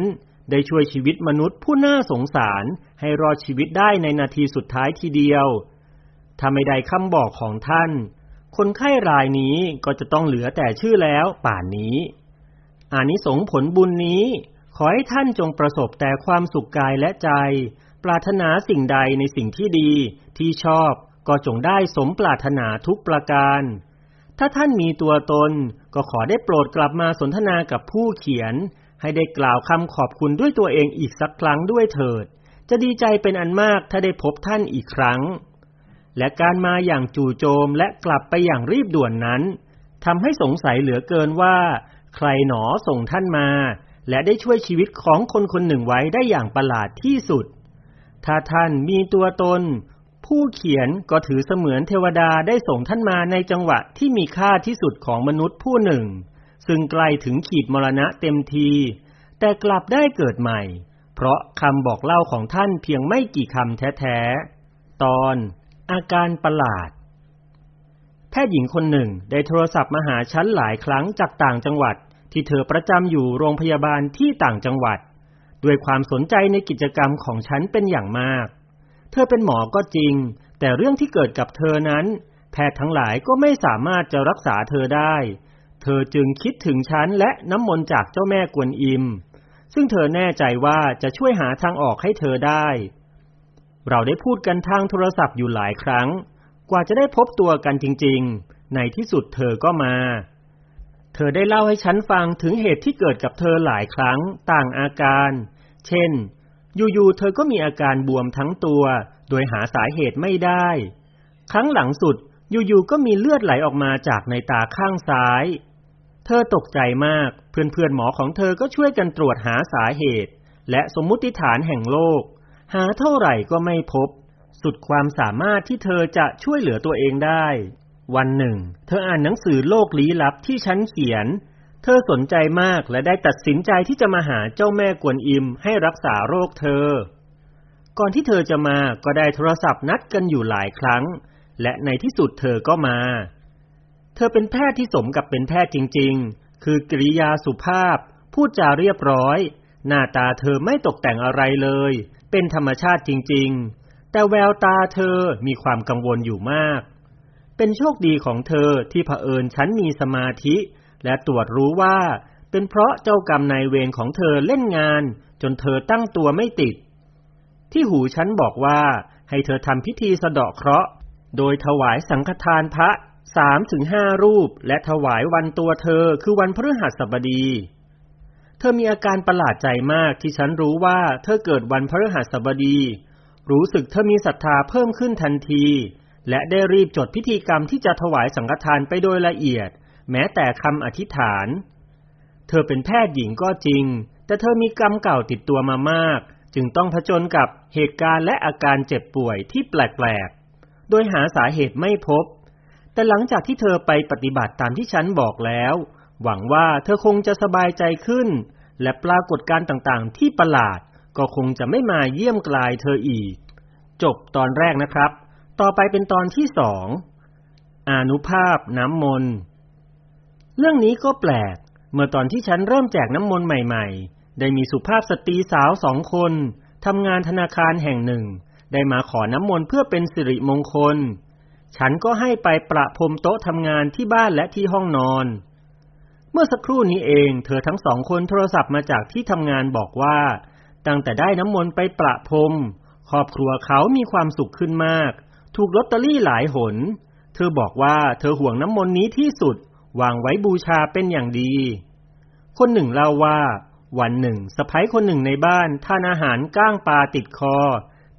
ได้ช่วยชีวิตมนุษย์ผู้น่าสงสารให้รอดชีวิตได้ในนาทีสุดท้ายทีเดียว ถ้าไม่ได้คำบอกของท่าน คนไข้รายนี้ก็จะต้องเหลือแต่ชื่อแล้วป่านนี้ อานิสงผลบุญนี้ ขอให้ท่านจงประสบแต่ความสุขกายและใจ ปรารถนาสิ่งใดในสิ่งที่ดีที่ชอบก็จงได้สมปรารถนาทุกประการ ถ้าท่านมีตัวตนก็ขอได้โปรดกลับมาสนทนากับผู้เขียน ให้ได้กล่าวคำขอบคุณด้วยตัวเองอีกสักครั้งด้วยเถิด จะดีใจเป็นอันมากถ้าได้พบท่านอีกครั้ง และการมาอย่างจู่โจมและกลับไปอย่างรีบด่วนนั้นทำให้สงสัยเหลือเกินว่า ใครหนอส่งท่านมา และได้ช่วยชีวิตของคนคนหนึ่งไว้ได้อย่างประหลาดที่สุด ถ้าท่านมีตัวตน ผู้เขียนก็ถือเสมือนเทวดาได้ส่งท่านมาในจังหวะที่มีค่าที่สุดของมนุษย์ผู้หนึ่ง ซึ่งใกล้ถึงขีดมรณะเต็มที แต่กลับได้เกิดใหม่ เพราะคำบอกเล่าของท่านเพียงไม่กี่คำแท้ๆ ตอนอาการประหลาด แพทย์หญิงคนหนึ่งได้โทรศัพท์มาหาฉันหลายครั้งจากต่างจังหวัด ที่เธอประจำอยู่โรงพยาบาลที่ต่างจังหวัด ด้วยความสนใจในกิจกรรมของฉันเป็นอย่างมาก เธอเป็นหมอก็จริง แต่เรื่องที่เกิดกับเธอนั้น แพทย์ทั้งหลายก็ไม่สามารถจะรักษาเธอได้ เธอจึงคิดถึงฉันและน้ำมนต์จากเจ้าแม่กวนอิม ซึ่งเธอแน่ใจว่าจะช่วยหาทางออกให้เธอได้ เราได้พูดกันทางโทรศัพท์อยู่หลายครั้ง กว่าจะได้พบตัวกันจริง ๆ ในที่สุดเธอก็มา เธอได้เล่าให้ฉันฟังถึงเหตุที่เกิดกับเธอหลายครั้งต่างอาการ เช่น อยู่ๆเธอก็มีอาการบวมทั้งตัว โดยหาสาเหตุไม่ได้ ครั้งหลังสุดอยู่ๆก็มีเลือดไหลออกมาจากในตาข้างซ้าย ธอตกใจมาก เพื่อนๆหมอของเธอก็ช่วยกันตรวจหาสาเหตุ และสมมุติฐานแห่งโลก หาเท่าไหร่ก็ไม่พบ สุดความสามารถที่เธอจะช่วยเหลือตัวเองได้ วันหนึ่ง เธออ่านหนังสือโลกลี้ลับที่ฉันเขียน เธอสนใจมากและได้ตัดสินใจที่จะมาหาเจ้าแม่กวนอิมให้รักษาโรคเธอ ก่อนที่เธอจะมาก็ได้โทรศัพท์นัดกันอยู่หลายครั้ง และในที่สุดเธอก็มา ธอเป็นแพทย์ที่สมกับเป็นแพทย์จริง ๆ คือกริยาสุภาพ พูดจาเรียบร้อย หน้าตาเธอไม่ตกแต่งอะไรเลย เป็นธรรมชาติจริง ๆ แต่แววตาเธอมีความกังวลอยู่มาก เป็นโชคดีของเธอที่เผอิญฉันมีสมาธิ และตรวจรู้ว่า เป็นเพราะเจ้ากรรมนายเวรของเธอเล่นงาน จนเธอตั้งตัวไม่ติด ที่หูฉันบอกว่าให้เธอทำพิธีสะเดาะเคราะห์ โดยถวายสังฆทานพระ สามถึงห้ารูปและถวายวันตัวเธอคือวันพฤหัสบดี เธอมีอาการประหลาดใจมากที่ฉันรู้ว่าเธอเกิดวันพฤหัสบดี รู้สึกเธอมีศรัทธาเพิ่มขึ้นทันที และได้รีบจดพิธีกรรมที่จะถวายสังฆทานไปโดยละเอียด แม้แต่คำอธิษฐาน เธอเป็นแพทย์หญิงก็จริง แต่เธอมีกรรมเก่าติดตัวมามาก จึงต้องผจญกับเหตุการณ์และอาการเจ็บป่วยที่แปลกๆ โดยหาสาเหตุไม่พบ แต่หลังจากที่เธอไปปฏิบัติตามที่ฉันบอกแล้ว หวังว่าเธอคงจะสบายใจขึ้น และปรากฏการต่างๆ ที่ประหลาดก็คงจะไม่มาเยี่ยมกลายเธออีก จบตอนแรกนะครับ ต่อไปเป็นตอนที่สองอนุภาพน้ำมนต์เรื่องนี้ก็แปลก เมื่อตอนที่ฉันเริ่มแจกน้ำมนต์ใหม่ๆ ได้มีสุภาพสตรีสาวสองคนทำงานธนาคารแห่งหนึ่ง ได้มาขอน้ำมนต์เพื่อเป็นสิริมงคล ฉันก็ให้ไปประพรมโต๊ะทำงานที่บ้านและที่ห้องนอน เมื่อสักครู่นี้เองเธอทั้งสองคนโทรศัพท์มาจากที่ทำงานบอกว่า ตั้งแต่ได้น้ำมนต์ไปประพรมครอบครัวเขามีความสุขขึ้นมาก ถูกลอตเตอรี่หลายหน เธอบอกว่าเธอห่วงน้ำมนต์นี้ที่สุด วางไว้บูชาเป็นอย่างดี คนหนึ่งเล่าว่า วันหนึ่งสะพ้ยคนหนึ่งในบ้านทานอาหารก้างปลาติดคอ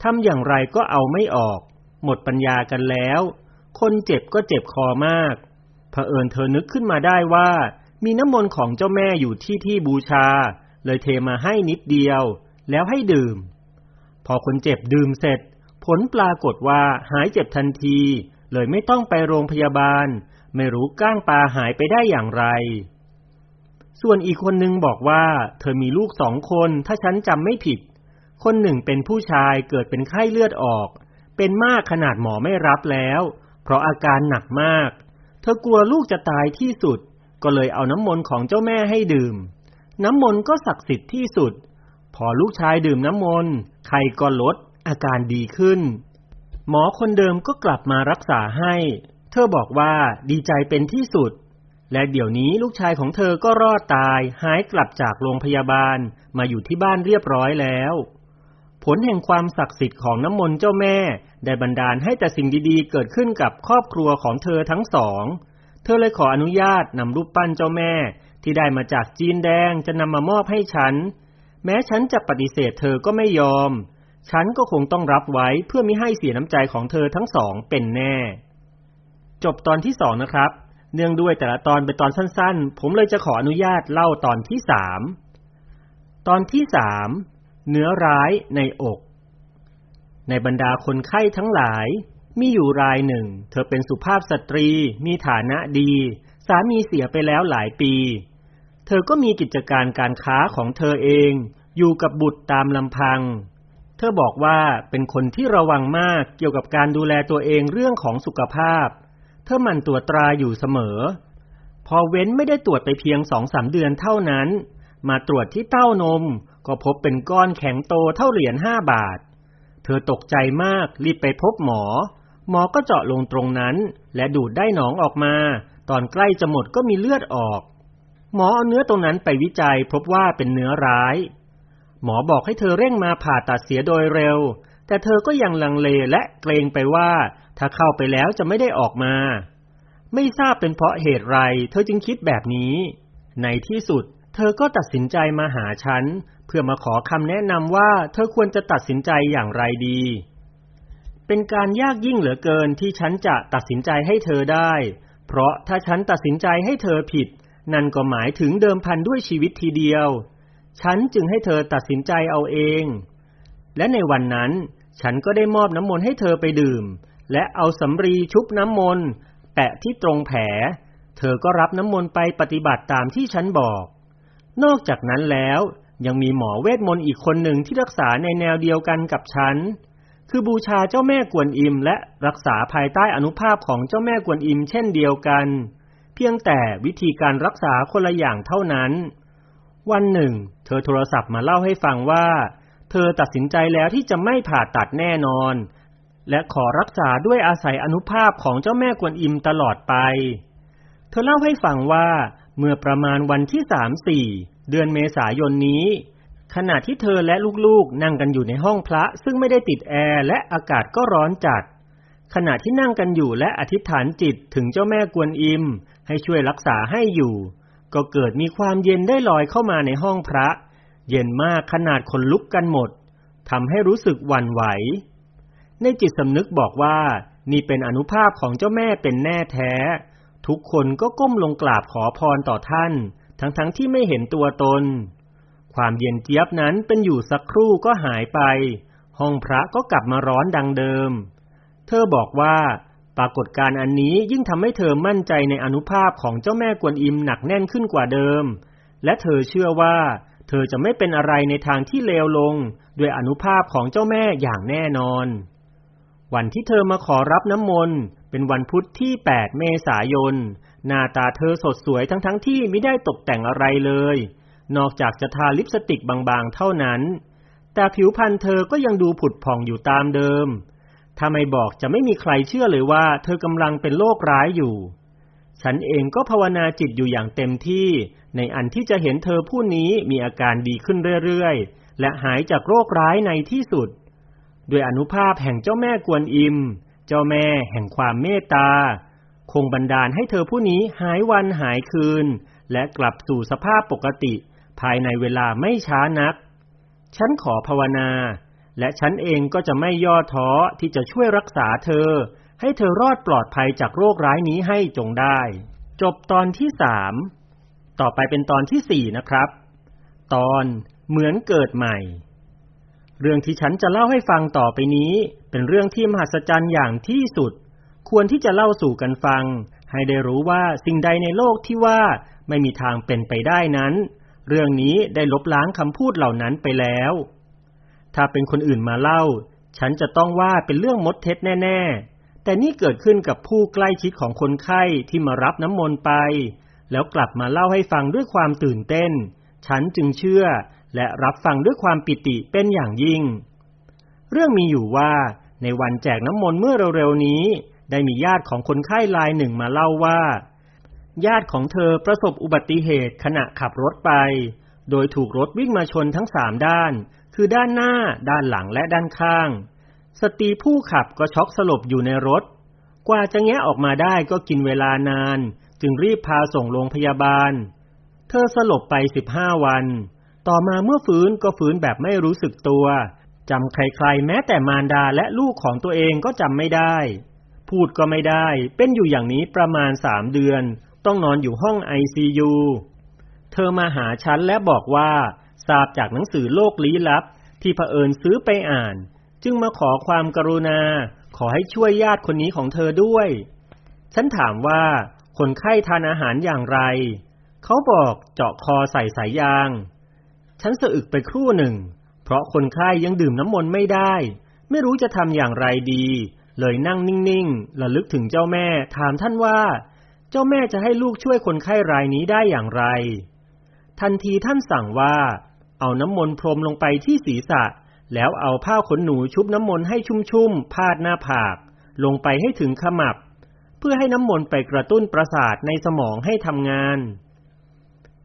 ทำอย่างไรก็เอาไม่ออก หมดปัญญากันแล้ว คนเจ็บก็เจ็บคอมากเผอิญเธอนึกขึ้นมาได้ว่า มีน้ำมนต์ของเจ้าแม่อยู่ที่ที่บูชา เลยเทมาให้นิดเดียว แล้วให้ดื่ม พอคนเจ็บดื่มเสร็จ ผลปรากฏว่าหายเจ็บทันที เลยไม่ต้องไปโรงพยาบาล ไม่รู้ก้างปลาหายไปได้อย่างไร ส่วนอีกคนนึงบอกว่า เธอมีลูกสองคนถ้าฉันจำไม่ผิด คนหนึ่งเป็นผู้ชายเกิดเป็นไข้เลือดออก เป็นมากขนาดหมอไม่รับแล้ว เพราะอาการหนักมาก เธอกลัวลูกจะตายที่สุด ก็เลยเอาน้ำมนต์ของเจ้าแม่ให้ดื่ม น้ำมนต์ก็ศักดิ์สิทธิ์ที่สุด พอลูกชายดื่มน้ำมนต์ไข้ก็ลด อาการดีขึ้น หมอคนเดิมก็กลับมารักษาให้ เธอบอกว่าดีใจเป็นที่สุด และเดี๋ยวนี้ลูกชายของเธอก็รอดตาย หายกลับจากโรงพยาบาลมาอยู่ที่บ้านเรียบร้อยแล้ว ผลแห่งความศักดิ์สิทธิ์ของน้ำมนต์เจ้าแม่ ได้บันดาลให้แต่สิ่งดีๆ เกิดขึ้นกับครอบครัวของเธอทั้งสอง เธอเลยขออนุญาตนำรูปปั้นเจ้าแม่ ที่ได้มาจากจีนแดงจะนำมามอบให้ฉัน แม้ฉันจะปฏิเสธเธอก็ไม่ยอม ฉันก็คงต้องรับไว้เพื่อมิให้เสียน้ำใจของเธอทั้งสองเป็นแน่ จบตอนที่สองนะครับ เนื่องด้วยแต่ละตอนเป็นตอนสั้นๆ ผมเลยจะขออนุญาตเล่าตอนที่สามตอนที่สามเนื้อร้ายในอก ในบรรดาคนไข้ทั้งหลาย มีอยู่รายหนึ่ง เธอเป็นสุภาพสตรี มีฐานะดี สามีเสียไปแล้วหลายปี เธอก็มีกิจการการค้าของเธอเอง อยู่กับบุตรตามลำพัง เธอบอกว่าเป็นคนที่ระวังมากเกี่ยวกับการดูแลตัวเองเรื่องของสุขภาพ เธอหมั่นตรวจตราอยู่เสมอ พอเว้นไม่ได้ตรวจไปเพียงสองสามเดือนเท่านั้น มาตรวจที่เต้านม ก็พบเป็นก้อนแข็งโตเท่าเหรียญห้าบาท เธอตกใจมากรีบไปพบหมอ หมอก็เจาะลงตรงนั้น และดูดได้หนองออกมา ตอนใกล้จะหมดก็มีเลือดออก หมอเอาเนื้อตรงนั้นไปวิจัยพบว่าเป็นเนื้อร้าย หมอบอกให้เธอเร่งมาผ่าตัดเสียโดยเร็ว แต่เธอก็ยังลังเลและเกรงไปว่า ถ้าเข้าไปแล้วจะไม่ได้ออกมา ไม่ทราบเป็นเพราะเหตุไร เธอจึงคิดแบบนี้ ในที่สุด เธอก็ตัดสินใจมาหาฉัน พื่อมาขอคำแนะนำว่าเธอควรจะตัดสินใจอย่างไรดี เป็นการยากยิ่งเหลือเกินที่ฉันจะตัดสินใจให้เธอได้ เพราะถ้าฉันตัดสินใจให้เธอผิด นั่นก็หมายถึงเดิมพันด้วยชีวิตทีเดียว ฉันจึงให้เธอตัดสินใจเอาเอง และในวันนั้น ฉันก็ได้มอบน้ำมนต์ให้เธอไปดื่ม และเอาสำรีชุบน้ำมนต์แปะที่ตรงแผล เธอก็รับน้ำมนต์ไปปฏิบัติตามที่ฉันบอก นอกจากนั้นแล้ว ยังมีหมอเวทมนต์อีกคนหนึ่งที่รักษาในแนวเดียวกันกับฉัน คือบูชาเจ้าแม่กวนอิม และรักษาภายใต้อนุภาพของเจ้าแม่กวนอิมเช่นเดียวกัน เพียงแต่วิธีการรักษาคนละอย่างเท่านั้น วันหนึ่ง เธอโทรศัพท์มาเล่าให้ฟังว่า เธอตัดสินใจแล้วที่จะไม่ผ่าตัดแน่นอน และขอรักษาด้วยอาศัยอนุภาพของเจ้าแม่กวนอิมตลอดไป เธอเล่าให้ฟังว่าเมื่อประมาณวันที่สามสี่ เดือนเมษายนนี้ ขณะที่เธอและลูกๆ นั่งกันอยู่ในห้องพระซึ่งไม่ได้ติดแอร์และอากาศก็ร้อนจัด ขณะที่นั่งกันอยู่และอธิษฐานจิตถึงเจ้าแม่กวนอิม ให้ช่วยรักษาให้อยู่ ก็เกิดมีความเย็นได้ลอยเข้ามาในห้องพระ เย็นมากขนาดขนลุกกันหมดทำให้รู้สึกหวั่นไหว ในจิตสำนึกบอกว่า นี่เป็นอนุภาพของเจ้าแม่เป็นแน่แท้ ทุกคนก็ก้มลงกราบขอพรต่อท่าน ทั้งๆทที่ไม่เห็นตัวตน ความเย็นเจี๊ยบนั้นเป็นอยู่สักครู่ก็หายไป ห้องพระก็กลับมาร้อนดังเดิม เธอบอกว่าปรากฏการณ์อันนี้ยิ่งทำให้เธอมั่นใจในอนุภาพของเจ้าแม่กวนอิมหนักแน่นขึ้นกว่าเดิม และเธอเชื่อว่า เธอจะไม่เป็นอะไรในทางที่เลวลง ด้วยอนุภาพของเจ้าแม่อย่างแน่นอน วันที่เธอมาขอรับน้ำมนต์เป็นวันพุธที่ 8 เมษายน หน้าตาเธอสดสวยทั้งๆทที่ไม่ได้ตกแต่งอะไรเลย นอกจากจะทาลิปสติกบางๆเท่านั้น แต่ผิวพรรณเธอก็ยังดูผุดผ่องอยู่ตามเดิม ถ้าไม่บอกจะไม่มีใครเชื่อเลยว่า เธอกำลังเป็นโรคร้ายอยู่ ฉันเองก็ภาวนาจิตอยู่อย่างเต็มที่ ในอันที่จะเห็นเธอผู้นี้มีอาการดีขึ้นเรื่อยๆ และหายจากโรคร้ายในที่สุด ด้วยอนุภาพแห่งเจ้าแม่กวนอิม เจ้าแม่แห่งความเมตตา คงบันดาลให้เธอผู้นี้หายวันหายคืน และกลับสู่สภาพปกติ ภายในเวลาไม่ช้านัก ฉันขอภาวนา และฉันเองก็จะไม่ย่อท้อที่จะช่วยรักษาเธอ ให้เธอรอดปลอดภัยจากโรคร้ายนี้ให้จงได้ จบตอนที่สามต่อไปเป็นตอนที่สี่นะครับ ตอนเหมือนเกิดใหม่ เรื่องที่ฉันจะเล่าให้ฟังต่อไปนี้ เป็นเรื่องที่มหัศจรรย์อย่างที่สุด ควรที่จะเล่าสู่กันฟัง ให้ได้รู้ว่าสิ่งใดในโลกที่ว่าไม่มีทางเป็นไปได้นั้น เรื่องนี้ได้ลบล้างคำพูดเหล่านั้นไปแล้ว ถ้าเป็นคนอื่นมาเล่า ฉันจะต้องว่าเป็นเรื่องมดเท็จแน่ ๆ แต่นี่เกิดขึ้นกับผู้ใกล้ชิดของคนไข้ที่มารับน้ำมนต์ไป แล้วกลับมาเล่าให้ฟังด้วยความตื่นเต้น ฉันจึงเชื่อและรับฟังด้วยความปิติเป็นอย่างยิ่ง เรื่องมีอยู่ว่าในวันแจกน้ำมนต์เมื่อเร็วๆนี้ ได้มีญาติของคนไข้รายหนึ่งมาเล่าว่า ญาติของเธอประสบอุบัติเหตุขณะขับรถไป โดยถูกรถวิ่งมาชนทั้งสามด้าน คือด้านหน้า ด้านหลังและด้านข้าง สตรีผู้ขับก็ช็อกสลบอยู่ในรถ กว่าจะแงะออกมาได้ก็กินเวลานาน จึงรีบพาส่งโรงพยาบาล เธอสลบไปสิบห้าวัน ต่อมาเมื่อฟื้นก็ฟื้นแบบไม่รู้สึกตัวจำใครๆ แม้แต่มารดาและลูกของตัวเองก็จำไม่ได้ พูดก็ไม่ได้ เป็นอยู่อย่างนี้ประมาณสามเดือน ต้องนอนอยู่ห้องไอซียูเธอมาหาฉันและบอกว่าทราบจากหนังสือโลกลี้ลับ ที่เผอิญซื้อไปอ่าน จึงมาขอความกรุณา ขอให้ช่วยญาติคนนี้ของเธอด้วย ฉันถามว่า คนไข้ทานอาหารอย่างไร เขาบอกเจาะคอใส่สายยาง ฉันสะอึกไปครู่หนึ่ง เพราะคนไข้ยยังดื่มน้ำมนต์ไม่ได้ ไม่รู้จะทำอย่างไรดี เลยนั่งนิ่งๆระลึกถึงเจ้าแม่ ถามท่านว่า เจ้าแม่จะให้ลูกช่วยคนไข้รายนี้ได้อย่างไร ทันทีท่านสั่งว่า เอาน้ำมนต์พรมลงไปที่ศีรษะ แล้วเอาผ้าขนหนูชุบน้ำมนต์ให้ชุ่มๆพาดหน้าผาก ลงไปให้ถึงขมับ เพื่อให้น้ำมนต์ไปกระตุ้นประสาทในสมองให้ทำงาน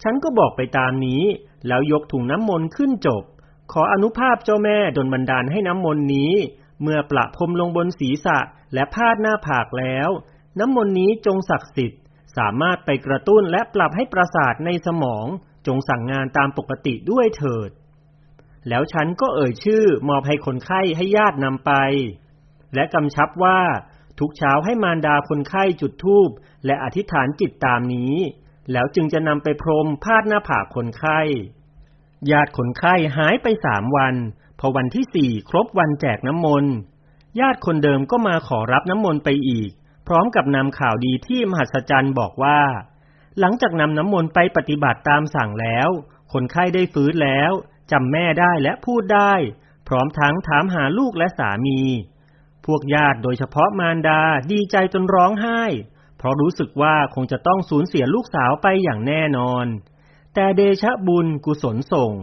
ฉันก็บอกไปตามนี้ แล้วยกถุงน้ำมนต์ขึ้นจบ ขออนุภาพเจ้าแม่ดนบันดาลให้น้ำมนต์นี้ เมื่อประพรมลงบนศีรษะและพาดหน้าผากแล้ว น้ำมนต์นี้จงศักดิ์สิทธิ์ สามารถไปกระตุ้นและปรับให้ประสาทในสมอง จงสั่งงานตามปกติด้วยเถิด แล้วฉันก็เอ่ยชื่อมอบให้คนไข้ให้ญาตินำไป และกำชับว่า ทุกเช้าให้มารดาคนไข้จุดธูปและอธิษฐานจิตตามนี้ แล้วจึงจะนำไปพรมพาดหน้าผากคนไข้ญาติคนไข้หายไปสามวัน พอวันที่สี่ครบวันแจกน้ำมนต์ญาติคนเดิมก็มาขอรับน้ำมนต์ไปอีก พร้อมกับนำข่าวดีที่มหัศจรรย์บอกว่า หลังจากนำน้ำมนต์ไปปฏิบัติตามสั่งแล้ว คนไข้ได้ฟื้นแล้วจำแม่ได้และพูดได้ พร้อมทั้งถามหาลูกและสามี พวกญาติโดยเฉพาะมารดาดีใจจนร้องไห้ เพราะรู้สึกว่าคงจะต้องสูญเสียลูกสาวไปอย่างแน่นอน แต่เดชะบุญกุศลส่ง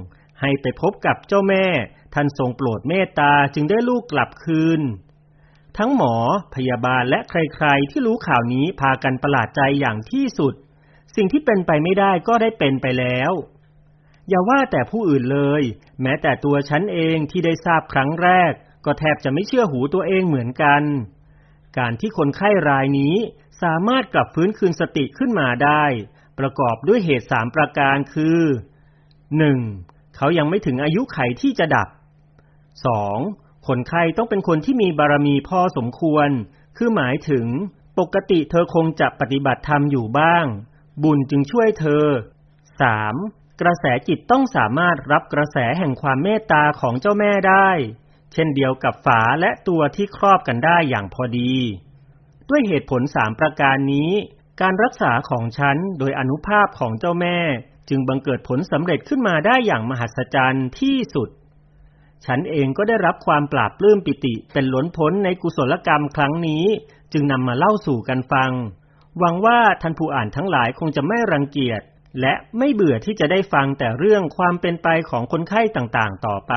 ให้ไปพบกับเจ้าแม่ ท่านทรงโปรดเมตตาจึงได้ลูกกลับคืน ทั้งหมอ พยาบาลและใครๆ ที่รู้ข่าวนี้พากันประหลาดใจอย่างที่สุด สิ่งที่เป็นไปไม่ได้ก็ได้เป็นไปแล้ว อย่าว่าแต่ผู้อื่นเลย แม้แต่ตัวฉันเองที่ได้ทราบครั้งแรก ก็แทบจะไม่เชื่อหูตัวเองเหมือนกัน การที่คนไข้รายนี้สามารถกลับฟื้นคืนสติขึ้นมาได้ ประกอบด้วยเหตุสามประการคือ 1. เขายังไม่ถึงอายุไขที่จะดับ 2. คนไข้ต้องเป็นคนที่มีบารมีพอสมควร คือหมายถึง ปกติเธอคงจะปฏิบัติธรรมอยู่บ้าง บุญจึงช่วยเธอ 3. กระแสจิตต้องสามารถรับกระแสแห่งความเมตตาของเจ้าแม่ได้ เช่นเดียวกับฝาและตัวที่ครอบกันได้อย่างพอดี ด้วยเหตุผลสามประการนี้ การรักษาของฉันโดยอนุภาพของเจ้าแม่ จึงบังเกิดผลสำเร็จขึ้นมาได้อย่างมหัศจรรย์ที่สุด ฉันเองก็ได้รับความปราบปลื้มปิติเป็นล้นพ้นในกุศลกรรมครั้งนี้ จึงนำมาเล่าสู่กันฟัง หวังว่าท่านผู้อ่านทั้งหลายคงจะไม่รังเกียจ และไม่เบื่อที่จะได้ฟังแต่เรื่องความเป็นไปของคนไข้ต่างๆ ต่อไป